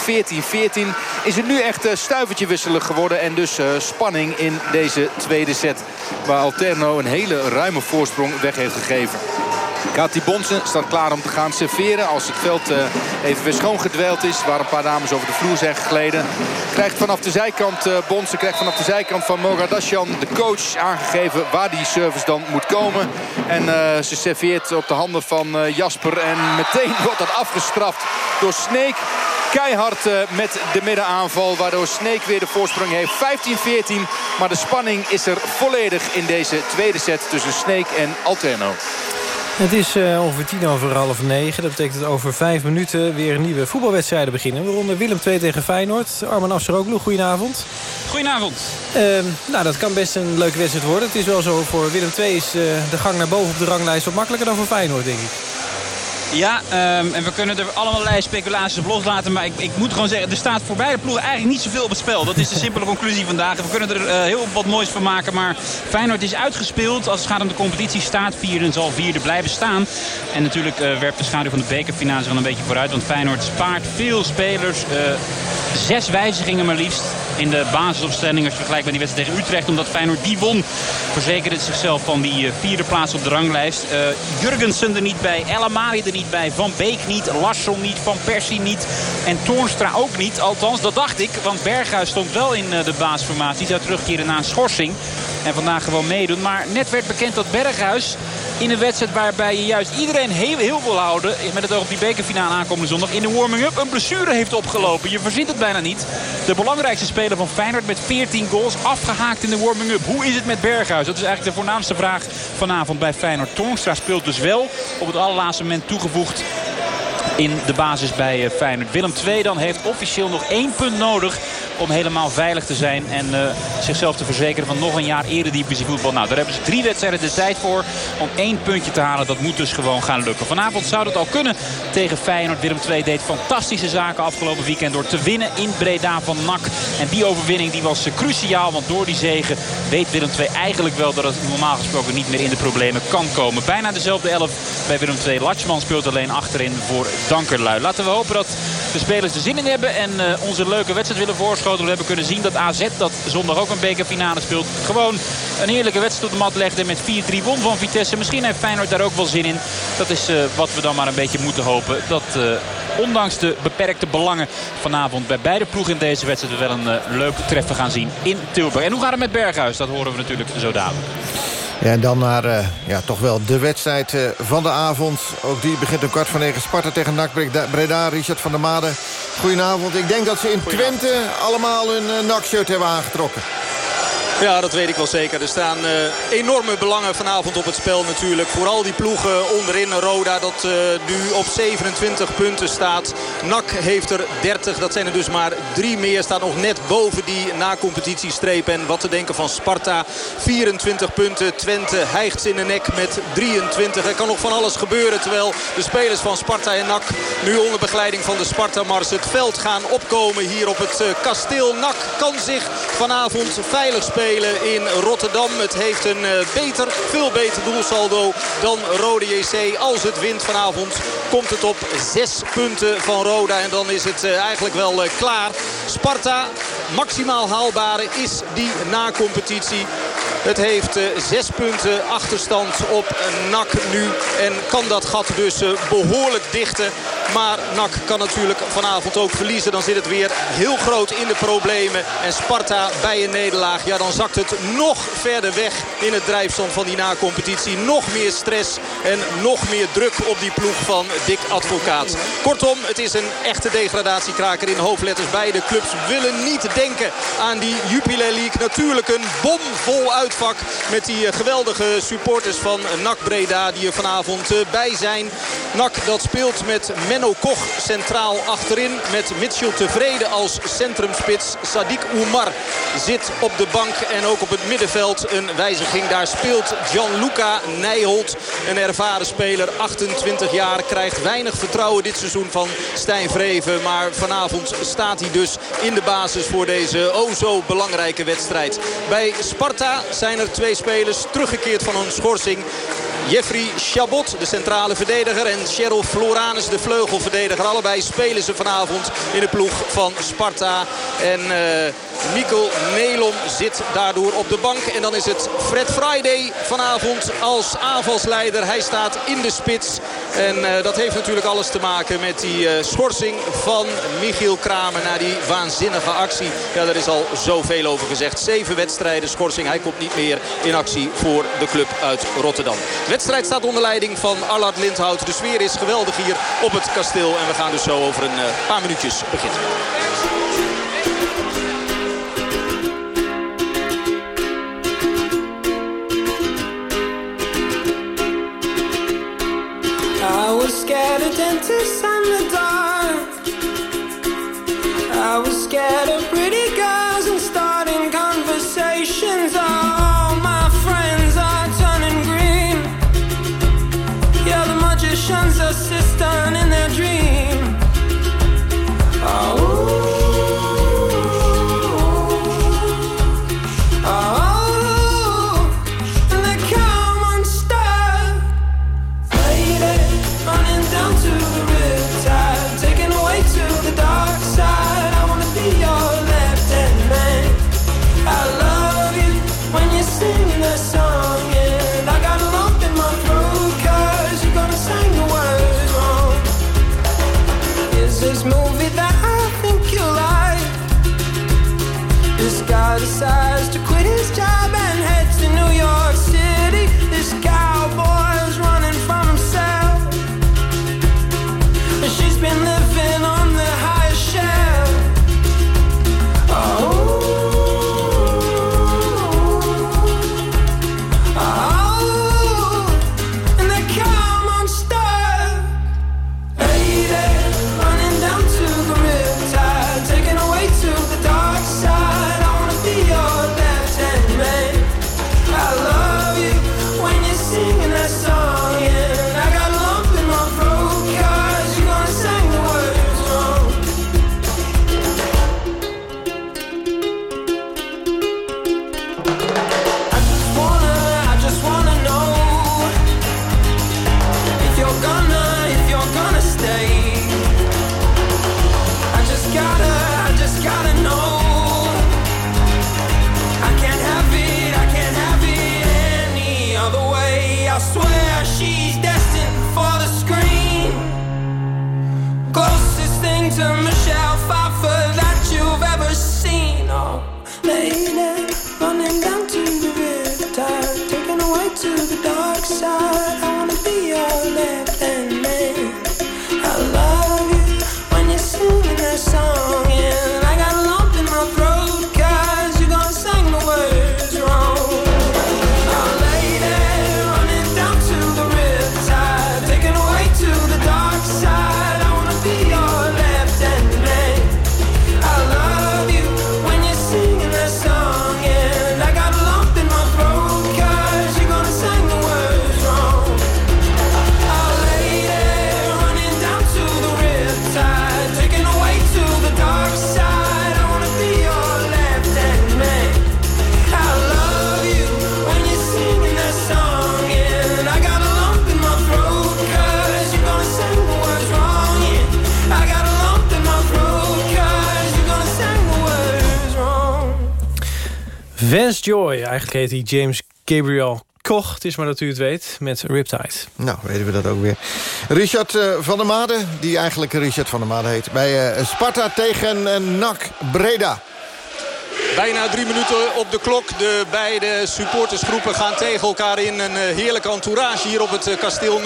Is het nu echt uh, stuivertje wisselig geworden. En dus uh, spanning in deze tweede set. Waar Alterno een hele ruime voorsprong weg heeft gegeven. Kati Bonsen staat klaar om te gaan serveren. Als het veld uh, even weer schoongedweld is. Waar een paar dames over de vloer zijn gegleden. Krijgt vanaf de zijkant, uh, Bonsen krijgt vanaf de zijkant van Mogadasjan de coach aangegeven waar die service dan moet komen. En uh, ze serveert op de handen van Jasper. En meteen wordt dat afgestraft door Sneek. Keihard met de middenaanval. Waardoor Sneek weer de voorsprong heeft. 15-14. Maar de spanning is er volledig in deze tweede set tussen Sneek en Alterno.
Het is uh, ongeveer tien over half negen. Dat betekent dat over vijf minuten weer nieuwe voetbalwedstrijden beginnen. Waaronder Willem 2 tegen Feyenoord. Arman Afsaroglu, goedenavond.
Goedenavond.
Uh, nou, dat kan best een leuke wedstrijd worden. Het is wel zo, voor Willem 2 is uh, de gang naar boven op de ranglijst... wat makkelijker dan voor Feyenoord, denk ik.
Ja, um, en we kunnen er allerlei speculaties op loslaten. Maar ik, ik, moet gewoon zeggen, er staat voor beide ploegen eigenlijk niet zoveel op het spel. Dat is de simpele conclusie vandaag. We kunnen er uh, heel wat moois van maken. Maar Feyenoord is uitgespeeld. Als het gaat om de competitie staat vierde en zal vierde blijven staan. En natuurlijk uh, werpt de schaduw van de bekerfinale zich een beetje vooruit. Want Feyenoord spaart veel spelers. Uh, zes wijzigingen maar liefst in de basisopstelling. Als je vergelijkt met die wedstrijd tegen Utrecht. Omdat Feyenoord die won. Verzekerde het zichzelf van die vierde plaats op de ranglijst. Jurgensen er niet bij. El er niet bij. Van Beek niet. Larsson niet. Van Persie niet. En Toornstra ook niet. Althans, dat dacht ik. Want Berghuis stond wel in de basisformatie. Zou terugkeren na een schorsing. En vandaag gewoon meedoen. Maar net werd bekend dat Berghuis in een wedstrijd waarbij je juist iedereen heel, heel wil houden... met het oog op die bekerfinale aankomende zondag... in de warming-up een blessure heeft opgelopen. Je verzint het bijna niet. De belangrijkste speler van Feyenoord met 14 goals afgehaakt in de warming-up. Hoe is het met Berghuis? Dat is eigenlijk de voornaamste vraag vanavond bij Feyenoord. Toornstra speelt dus wel op het allerlaatste moment toegevoegd in de basis bij Feyenoord. Willem II dan heeft officieel nog één punt nodig om helemaal veilig te zijn. En uh, zichzelf te verzekeren van nog een jaar eredivisie voetbal. Nou, daar hebben ze drie wedstrijden de tijd voor om één puntje te halen. Dat moet dus gewoon gaan lukken. Vanavond zou dat al kunnen tegen Feyenoord. Willem II deed fantastische zaken afgelopen weekend door te winnen in Breda van NAC. En die overwinning die was cruciaal. Want door die zegen weet Willem II eigenlijk wel dat het normaal gesproken niet meer in de problemen kan komen. Bijna dezelfde elf bij Willem II. Latschman speelt alleen achterin voor Dankerlui. Laten we hopen dat de spelers er zin in hebben en uh, onze leuke wedstrijd willen voorschoten. We hebben kunnen zien dat AZ dat zondag ook een bekerfinale speelt. Gewoon een heerlijke wedstrijd op de mat legde met 4-3 won van Vitesse. Misschien heeft Feyenoord daar ook wel zin in. Dat is wat we dan maar een beetje moeten hopen. Dat ondanks de beperkte belangen vanavond bij beide ploegen in deze wedstrijd... we wel een uh, leuk treffen gaan zien in Tilburg. En hoe gaat het met Berghuis? Dat horen we natuurlijk zo dadelijk.
Ja, en dan naar uh, ja, toch wel de wedstrijd uh, van de avond. Ook die begint om kwart van negen. Sparta tegen NAC Breda. Richard van der Made. Goedenavond. Ik denk dat ze in Twente allemaal hun uh, NAC-shirt hebben aangetrokken.
Ja, dat weet ik wel zeker. Er staan uh, enorme belangen vanavond op het spel natuurlijk. Vooral die ploegen onderin. Roda dat uh, nu op 27 punten staat. NAC heeft er 30. Dat zijn er dus maar drie meer. Staat nog net boven die na-competitiestreep. En wat te denken van Sparta. 24 punten. Twente hijgt in de nek met 23. Er kan nog van alles gebeuren. Terwijl de spelers van Sparta en NAC nu onder begeleiding van de Sparta-mars het veld gaan opkomen hier op het uh, kasteel. NAC kan zich vanavond veilig spelen in Rotterdam. Het heeft een beter, veel beter doelsaldo dan Rode JC. Als het wint vanavond komt het op zes punten van Roda. En dan is het eigenlijk wel klaar. Sparta, maximaal haalbare is die na-competitie. Het heeft zes punten achterstand op NAC nu. En kan dat gat dus behoorlijk dichten. Maar NAC kan natuurlijk vanavond ook verliezen. Dan zit het weer heel groot in de problemen. En Sparta bij een nederlaag. Ja, dan zakt het nog verder weg in het drijfstand van die na-competitie. Nog meer stress en nog meer druk op die ploeg van Dick Advocaat. Kortom, het is een echte degradatiekraker in hoofdletters. Beide clubs willen niet denken aan die Jupiler League. Natuurlijk een bomvol uitvak met die geweldige supporters van NAC Breda die er vanavond bij zijn. NAC dat speelt met Menno Koch centraal achterin. Met Mitchell tevreden als centrumspits. Sadiq Oumar zit op de bank en ook op het middenveld een wijziging. Daar speelt Gianluca Nijholt, een ervaren speler. 28 jaar, krijgt weinig vertrouwen dit seizoen van Stijn Vreven. Maar vanavond staat hij dus in de basis voor deze o zo belangrijke wedstrijd. Bij Sparta zijn er twee spelers teruggekeerd van een schorsing. Jeffrey Chabot, de centrale verdediger. En Cheryl Floranus, de vleugelverdediger. Allebei spelen ze vanavond in de ploeg van Sparta. En uh, Mikkel Nelom zit daardoor op de bank. En dan is het Fred Friday vanavond als aanvalsleider. Hij staat in de spits. En dat heeft natuurlijk alles te maken met die schorsing van Michiel Kramer... na die waanzinnige actie. Ja, daar is al zoveel over gezegd. Zeven wedstrijden schorsing. Hij komt niet meer in actie voor de club uit Rotterdam. Wedstrijd staat onder leiding van Allard Lindhout. De sfeer is geweldig hier op het kasteel. En we gaan dus zo over een paar minuutjes beginnen.
Was scared of dentists the dark. I was scared of pretty girls
Joy, eigenlijk heet hij James Gabriel Koch. Het is maar dat u het weet, met Riptide.
Nou, weten we dat ook weer. Richard eh, van der Made, die eigenlijk Richard van der Made heet... bij eh, Sparta tegen uh, NAC Breda.
Bijna drie minuten op de klok. De beide supportersgroepen gaan tegen elkaar in. Een eh, heerlijke entourage hier op het eh, kasteel 0-0.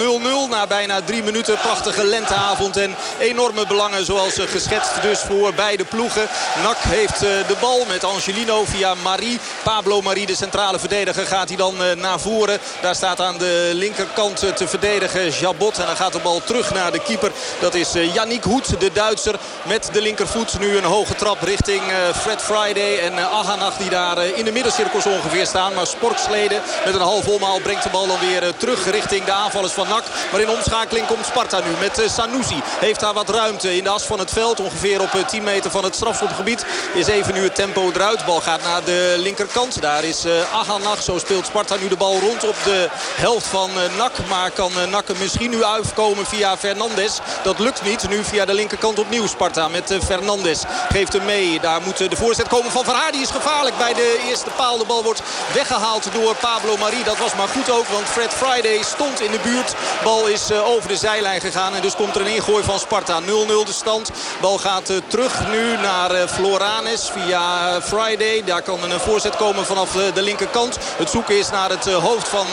Na bijna drie minuten prachtige lenteavond. En enorme belangen zoals eh, geschetst dus voor beide ploegen. Nak heeft de bal met Angelino via Marie. Pablo Marie, de centrale verdediger, gaat hij dan naar voren. Daar staat aan de linkerkant te verdedigen Jabot. En dan gaat de bal terug naar de keeper. Dat is Yannick Hoed, de Duitser. Met de linkervoet nu een hoge trap richting Fred Friday. En Aganach die daar in de middencirkels ongeveer staan. Maar Sporksleden met een half omhaal brengt de bal dan weer terug richting de aanvallers van NAC. Maar in omschakeling komt Sparta nu met Sanusi. Heeft daar wat ruimte in de as van het veld. Ongeveer op 10 meter van het strafschopgebied. Is even nu het tempo eruit. Bal gaat naar de linkerkant. Daar is Aganach. Zo speelt Sparta nu de bal rond op de helft van NAC. Maar kan NAC misschien nu uitkomen via Fernandes. Dat lukt niet. Nu via de linkerkant opnieuw Sparta met Fernandes. Geeft hem mee. Daar moet de voorzet komen van Verhaar. Die is gevaarlijk bij de eerste paal. De bal wordt weggehaald door Pablo Marie. Dat was maar goed ook, want Fred Friday stond in de buurt. Bal is over de zijlijn gegaan. En dus komt er een ingooi van Sparta. 0-0 de stand. Bal gaat terug nu naar Floranes via Friday. Daar kan een voorzet komen vanaf de linkerkant. Het zoeken is naar het hoofd van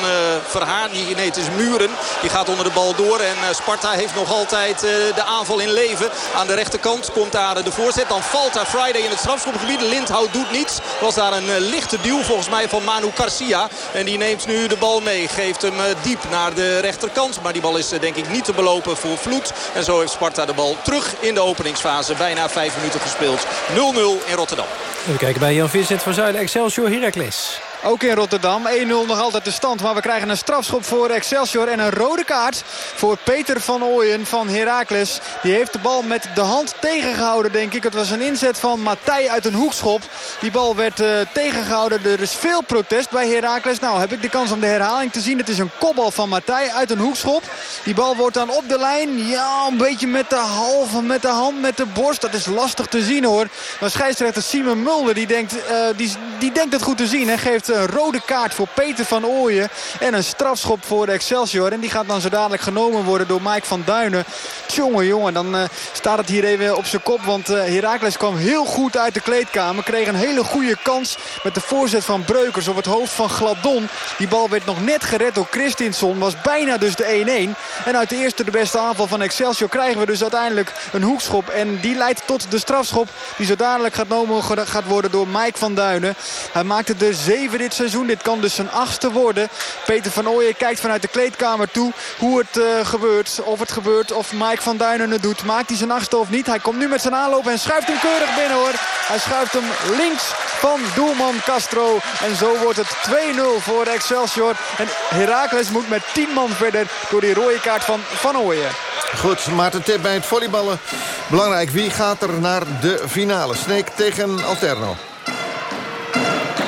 Verhaar. Nee, het is Muren. Die gaat onder de bal door. En Sparta heeft nog altijd de aanval in leven. Aan de rechterkant komt daar de voorzet. Dan valt daar Friday in het strafschopgebied. Lindhout doet niets. Was daar een lichte duw volgens mij van Manu Garcia. En die neemt nu de bal mee. Geeft hem diep naar de rechterkant. Maar die bal is denk ik niet te belopen voor Vloed. En zo heeft Sparta de bal terug in de openingsfase. Bijna vijf minuten gespeeld. 0-0 in Rotterdam.
We kijken bij Jan Vincent van Zuiden. Excelsior Heracles.
Ook in Rotterdam. 1-0 nog altijd de stand. Maar we krijgen een strafschop voor Excelsior. En een rode kaart voor Peter van Ooyen van Heracles. Die heeft de bal met de hand tegengehouden, denk ik. Het was een inzet van Matthij uit een hoekschop. Die bal werd uh, tegengehouden. Er is veel protest bij Heracles. Nou, heb ik de kans om de herhaling te zien. Het is een kopbal van Matthij uit een hoekschop. Die bal wordt dan op de lijn. Ja, een beetje met de halve, met de hand, met de borst. Dat is lastig te zien, hoor. Maar scheidsrechter Simon Mulder, die denkt, uh, die, die denkt het goed te zien. En geeft een rode kaart voor Peter van Ooyen. En een strafschop voor Excelsior. En die gaat dan zo dadelijk genomen worden door Mike van Duinen. Tjonge jongen, dan uh, staat het hier even op zijn kop. Want uh, Heracles kwam heel goed uit de kleedkamer. Kreeg een hele goede kans met de voorzet van Breukers op het hoofd van Gladon. Die bal werd nog net gered door Christinsson. Was bijna dus de 1-1. En uit de eerste de beste aanval van Excelsior krijgen we dus uiteindelijk een hoekschop. En die leidt tot de strafschop die zo dadelijk gaat, genomen gaat worden door Mike van Duinen. Hij maakte de zeven dit seizoen. Dit kan dus zijn achtste worden. Peter van Ooyen kijkt vanuit de kleedkamer toe hoe het uh, gebeurt. Of het gebeurt, of Mike van Duinen het doet. Maakt hij zijn achtste of niet? Hij komt nu met zijn aanloop en schuift hem keurig binnen hoor. Hij schuift hem links van doelman Castro. En zo wordt het 2-0 voor Excelsior. En Heracles moet met 10 man verder door die rode kaart van Van Ooyen.
Goed, Maarten Tip bij het volleyballen. Belangrijk, wie gaat er naar de finale? Sneek tegen Alterno.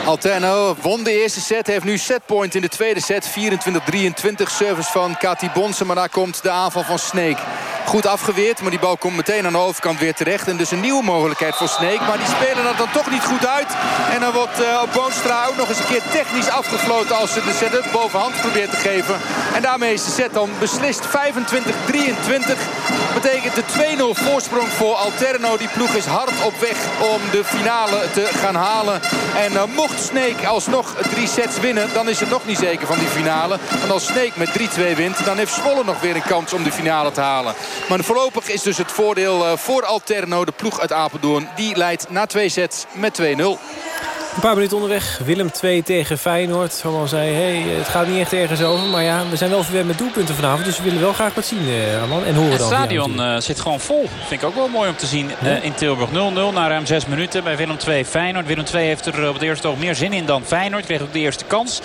Alterno won de eerste set. Heeft nu setpoint in de tweede set. 24-23 service van Kati Bonsen. Maar daar komt de aanval van Sneek. Goed afgeweerd, maar die bal komt meteen aan de overkant weer terecht. En dus een nieuwe mogelijkheid voor Sneek. Maar die spelen dat dan toch niet goed uit. En dan wordt uh, op Boonstra ook nog eens een keer technisch afgefloten... als ze de set up bovenhand probeert te geven. En daarmee is de set dan beslist 25-23. Betekent de 2-0 voorsprong voor Alterno. Die ploeg is hard op weg om de finale te gaan halen. En uh, mocht Sneek alsnog drie sets winnen... dan is het nog niet zeker van die finale. Want als Sneek met 3-2 wint... dan heeft Zwolle nog weer een kans om de finale te halen. Maar voorlopig is dus het voordeel eh, voor Alterno, de ploeg uit Apeldoorn. Die leidt na twee sets met 2-0.
Een paar minuten onderweg. Willem 2 tegen Feyenoord. Allemaal zei, hey, het gaat niet echt ergens over. Maar ja, we zijn wel verwend met doelpunten vanavond. Dus we willen wel graag wat zien, eh, Arman. En horen
het
dan.
Het stadion uh, zit gewoon vol. Vind ik ook wel mooi om te zien uh, in Tilburg. 0-0 na ruim 6 minuten bij Willem 2 Feyenoord. Willem 2 heeft er op het eerste oog meer zin in dan Feyenoord. Kreeg ook de eerste kans.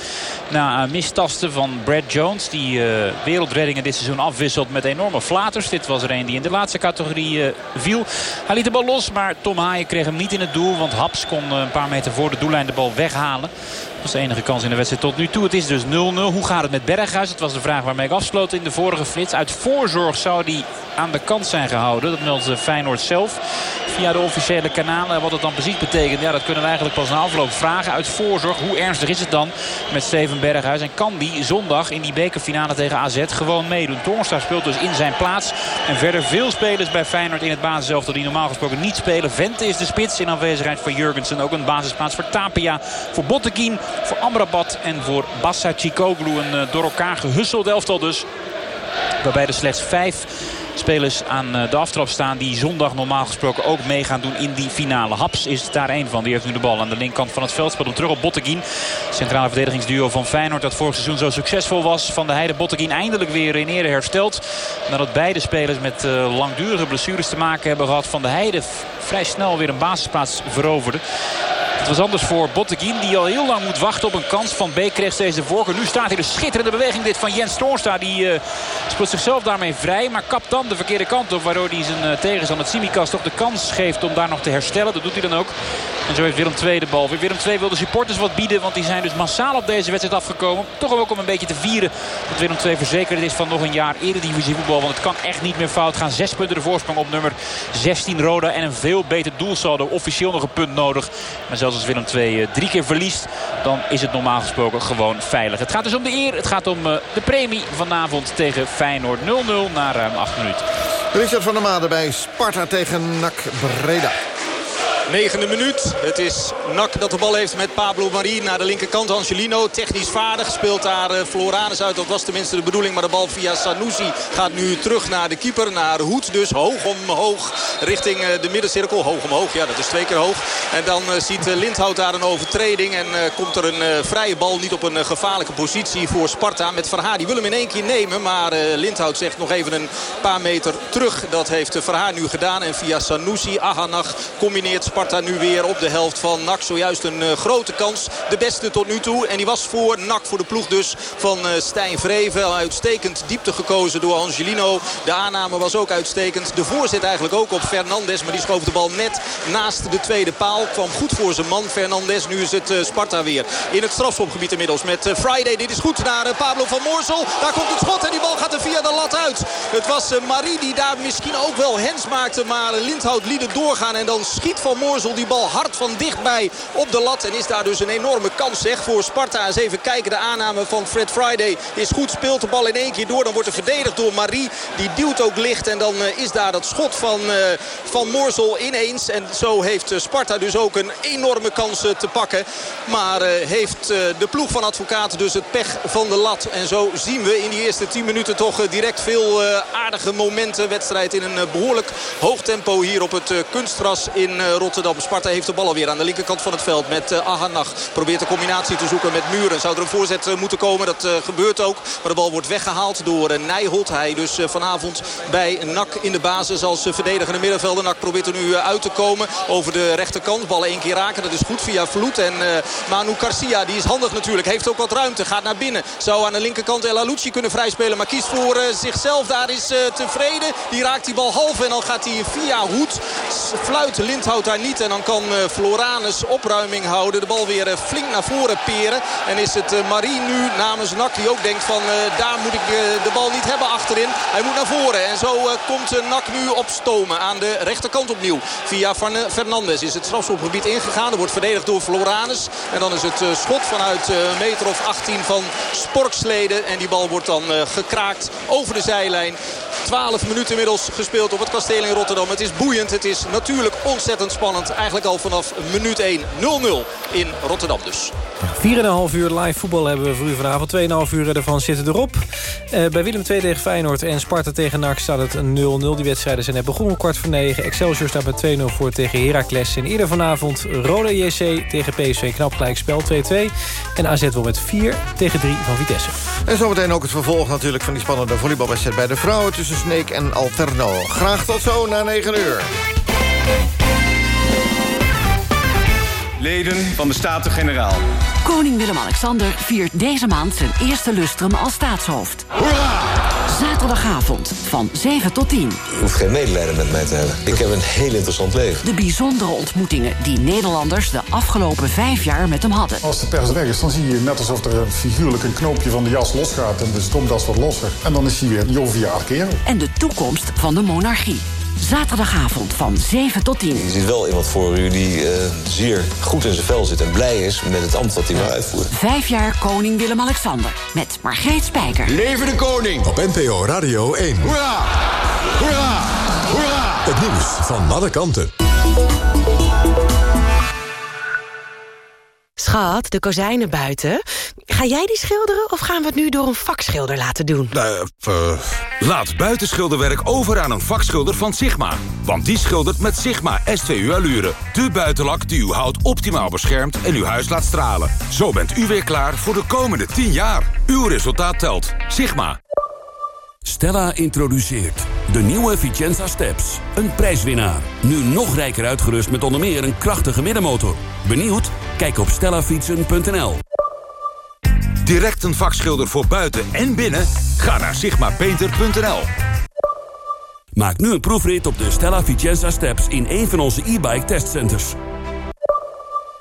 Na mistasten van Brad Jones. Die wereldreddingen dit seizoen afwisselt met enorme flaters. Dit was er een die in de laatste categorie viel. Hij liet de bal los, maar Tom Haaien kreeg hem niet in het doel. Want Haps kon een paar meter voor de doellijn de bal weghalen. Dat is de enige kans in de wedstrijd tot nu toe. Het is dus 0-0. Hoe gaat het met Berghuis? Dat was de vraag waarmee ik afsloot in de vorige flits. Uit voorzorg zou die aan de kant zijn gehouden. Dat meldt Feyenoord zelf via de officiële kanalen. Wat het dan precies betekent, ja, dat kunnen we eigenlijk pas na afloop vragen. Uit voorzorg, hoe ernstig is het dan met Steven Berghuis? En kan die zondag in die bekerfinale tegen AZ gewoon meedoen? Toornstra speelt dus in zijn plaats. En verder veel spelers bij Feyenoord in het basiselftal die normaal gesproken niet spelen. Vente is de spits in aanwezigheid van Jurgensen. Ook een basisplaats voor Tapia, voor Bottekin, voor Amrabat en voor Bassa Chikoglu. Een door elkaar gehusseld elftal dus. Waarbij er slechts vijf spelers aan de aftrap staan die zondag normaal gesproken ook mee gaan doen in die finale. Haps is daar één van. Die heeft nu de bal aan de linkerkant van het veld. Speelt hem terug op Botteguin. Centrale verdedigingsduo van Feyenoord dat vorig seizoen zo succesvol was. Van de Heide Botteguin eindelijk weer in ere hersteld. Nadat beide spelers met uh, langdurige blessures te maken hebben gehad. Van de Heide vrij snel weer een basisplaats veroverde. Het was anders voor Botteguin die al heel lang moet wachten op een kans. Van Beek kreeg steeds de voorkeur. Nu staat hier de schitterende beweging dit van Jens Toornstra. Die uh, zichzelf daarmee vrij. Maar kapt dan de verkeerde kant op. Waardoor hij zijn uh, tegenstander Simikas toch de kans geeft om daar nog te herstellen. Dat doet hij dan ook. En zo heeft Willem II de bal. Willem II wil de supporters wat bieden. Want die zijn dus massaal op deze wedstrijd afgekomen. Toch ook om een beetje te vieren. Dat Willem II verzekerd is van nog een jaar eredivisie voetbal. Want het kan echt niet meer fout gaan. Zes punten de voorsprong op nummer 16 Roda. En een veel beter doelsaldo. Officieel nog een punt nodig. Maar zelfs als Willem II drie keer verliest. Dan is het normaal gesproken gewoon veilig. Het gaat dus om de eer. Het gaat om de premie vanavond tegen Feyenoord 0-0 na ruim 8 minuten.
Richard van der Made bij Sparta tegen NAC Breda.
Negende minuut. Het is Nak dat de bal heeft met Pablo Marie naar de linkerkant. Angelino technisch vaardig. Speelt daar uh, Floranus uit. Dat was tenminste de bedoeling. Maar de bal via Sanusi gaat nu terug naar de keeper. Naar Hoed dus. Hoog omhoog richting uh, de middencirkel. Hoog omhoog. Ja, dat is twee keer hoog. En dan uh, ziet Lindhout daar een overtreding. En komt er een vrije bal. Niet op een gevaarlijke positie voor Sparta. Met Verhaar. Die wil hem in één keer nemen. Maar Lindhout zegt nog even een paar meter terug. Dat heeft Verhaar nu gedaan. En via Sanusi, Ahanach combineert Sparta Sparta nu weer op de helft van NAC. Zojuist een uh, grote kans. De beste tot nu toe. En die was voor NAC, voor de ploeg dus van uh, Stijn Vreven. Uitstekend diepte gekozen door Angelino. De aanname was ook uitstekend. De voorzet eigenlijk ook op Fernandes. Maar die schoof de bal net naast de tweede paal. Kwam goed voor zijn man Fernandes. Nu is het uh, Sparta weer in het strafschopgebied inmiddels. Met Friday. Dit is goed naar Pablo van Moorsel. Daar komt het schot en die bal gaat er via de lat uit. Het was Marie die daar misschien ook wel hens maakte. Maar Lindhout liet het doorgaan. En dan schiet van Moorsel die bal hard van dichtbij op de lat. En is daar dus een enorme kans zeg, voor Sparta. Eens even kijken. De aanname van Fred Friday is goed. Speelt de bal in één keer door. Dan wordt er verdedigd door Marie. Die duwt ook licht. En dan uh, is daar dat schot van, uh, van Morsel ineens. En zo heeft uh, Sparta dus ook een enorme kans te pakken. Maar heeft de ploeg van advocaten dus het pech van de lat. En zo zien we in die eerste 10 minuten toch direct veel aardige momenten. Wedstrijd in een behoorlijk hoog tempo hier op het kunstgras in Rotterdam. Sparta heeft de bal alweer aan de linkerkant van het veld met uh, Ahanach. Probeert de combinatie te zoeken met Muren. Zou er een voorzet uh, moeten komen? Dat uh, gebeurt ook. Maar de bal wordt weggehaald door Nijholt. Hij dus vanavond bij NAC in de basis als verdedigende middenvelder. NAC probeert er nu uit te komen over de rechterkant. Ballen één keer raken. Dat is goed via Vloed. En Manu Garcia, die is handig natuurlijk. Heeft ook wat ruimte. Gaat naar binnen. Zou aan de linkerkant El Alucci kunnen vrijspelen. Maar kiest voor zichzelf. Daar is tevreden. Die raakt die bal half. En dan gaat hij via Hoed. Fluit Lindhout daar niet. En dan kan eh, Floranus opruiming houden. De bal weer eh, flink naar voren peren. En is het eh, Marie nu namens Nak die ook denkt van daar moet ik de bal niet hebben achterin. Hij moet naar voren. En zo komt Nak nu op stomen aan de rechterkant opnieuw. Via Fernandes is het strafschopgebied ingegaan. Er wordt verdedigd door Floranus. En dan is het schot vanuit een meter of 18 van Sporksleden. En die bal wordt dan gekraakt over de zijlijn. 12 minuten inmiddels gespeeld op het kasteel in Rotterdam. Het is boeiend. Het is natuurlijk ontzettend spannend. Eigenlijk al vanaf minuut 1 0-0 in Rotterdam dus.
4,5 uur live voetbal hebben we voor u vanavond. 2,5 uur ervan zitten erop. Uh, bij Willem II tegen Feyenoord en Sparta tegen NAC staat het 0-0. Die wedstrijden zijn net begonnen kwart voor 9. Excelsior staat met 2-0 voor tegen Heracles. En eerder vanavond Rode JC tegen PSV. Knap gelijk spel 2-2. En AZ wil met 4 tegen 3 van Vitesse.
En zometeen ook het vervolg natuurlijk van die spannende volleybalwedstrijd bij de vrouwen... tussen Sneek en Alterno. Graag tot zo na 9 uur.
Leden van de Staten-Generaal.
Koning Willem-Alexander viert deze maand zijn eerste lustrum als staatshoofd. Hoera! Zaterdagavond van 7 tot 10.
Je hoeft geen medelijden met mij te hebben. Ik heb een heel interessant leven.
De bijzondere ontmoetingen die Nederlanders de afgelopen vijf jaar met hem hadden.
Als de pers weg is, dan zie je net alsof er figuurlijk een knoopje van de jas losgaat... en de stomdas wat losser. En dan is hij weer een joviaal kerel.
En de toekomst van de monarchie. Zaterdagavond van 7 tot 10.
Je ziet wel iemand voor u die uh, zeer goed in zijn vel zit... en blij is met het ambt dat hij wil uitvoeren.
Vijf jaar koning Willem-Alexander. Met Margreet Spijker.
Leven de koning! Op NPO Radio 1.
Hoera! Hoera! Hoera!
Het nieuws van alle kanten.
Schat, de kozijnen buiten. Ga jij die schilderen of gaan we het nu door een vakschilder laten doen?
Uh, uh, laat buitenschilderwerk over aan een vakschilder van Sigma. Want die schildert met Sigma S2U Allure. De buitenlak die uw hout optimaal beschermt en uw huis laat stralen. Zo bent u weer klaar voor de komende 10 jaar. Uw resultaat telt. Sigma.
Stella introduceert de nieuwe Vicenza Steps. Een prijswinnaar. Nu nog rijker uitgerust met onder meer een krachtige middenmotor. Benieuwd? Kijk op stellafietsen.nl.
Direct een vakschilder voor buiten en binnen? Ga naar sigmapainter.nl.
Maak nu een proefrit op de Stella Vicenza Steps in een van onze e-bike testcenters.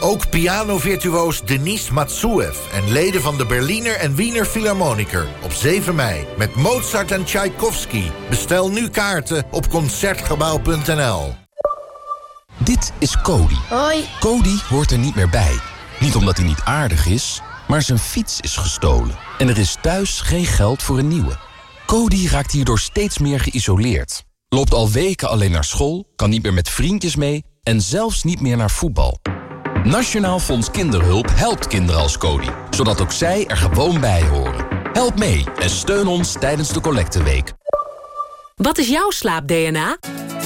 Ook pianovirtuoos Denis Matsuev en leden van de Berliner en Wiener Philharmoniker op 7 mei met Mozart en Tchaikovsky. Bestel nu kaarten op concertgebouw.nl.
Dit is Cody.
Hoi.
Cody hoort er niet meer bij. Niet omdat hij niet aardig is, maar zijn fiets is gestolen. En er is thuis geen geld voor een nieuwe. Cody raakt hierdoor steeds meer geïsoleerd. Loopt al weken alleen naar school, kan niet meer met vriendjes mee... en zelfs niet meer naar voetbal. Nationaal Fonds Kinderhulp helpt kinderen als Cody, zodat ook zij er gewoon bij horen. Help mee en steun ons tijdens de collecteweek.
Wat is jouw slaap-DNA?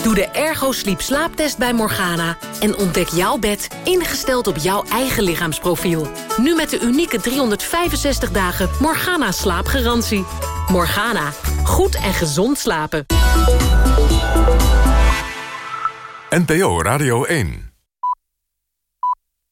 Doe de Ergo Sleep slaaptest bij Morgana en ontdek jouw bed ingesteld op jouw eigen lichaamsprofiel. Nu met de unieke 365 dagen Morgana slaapgarantie. Morgana, goed en gezond slapen.
NPO Radio 1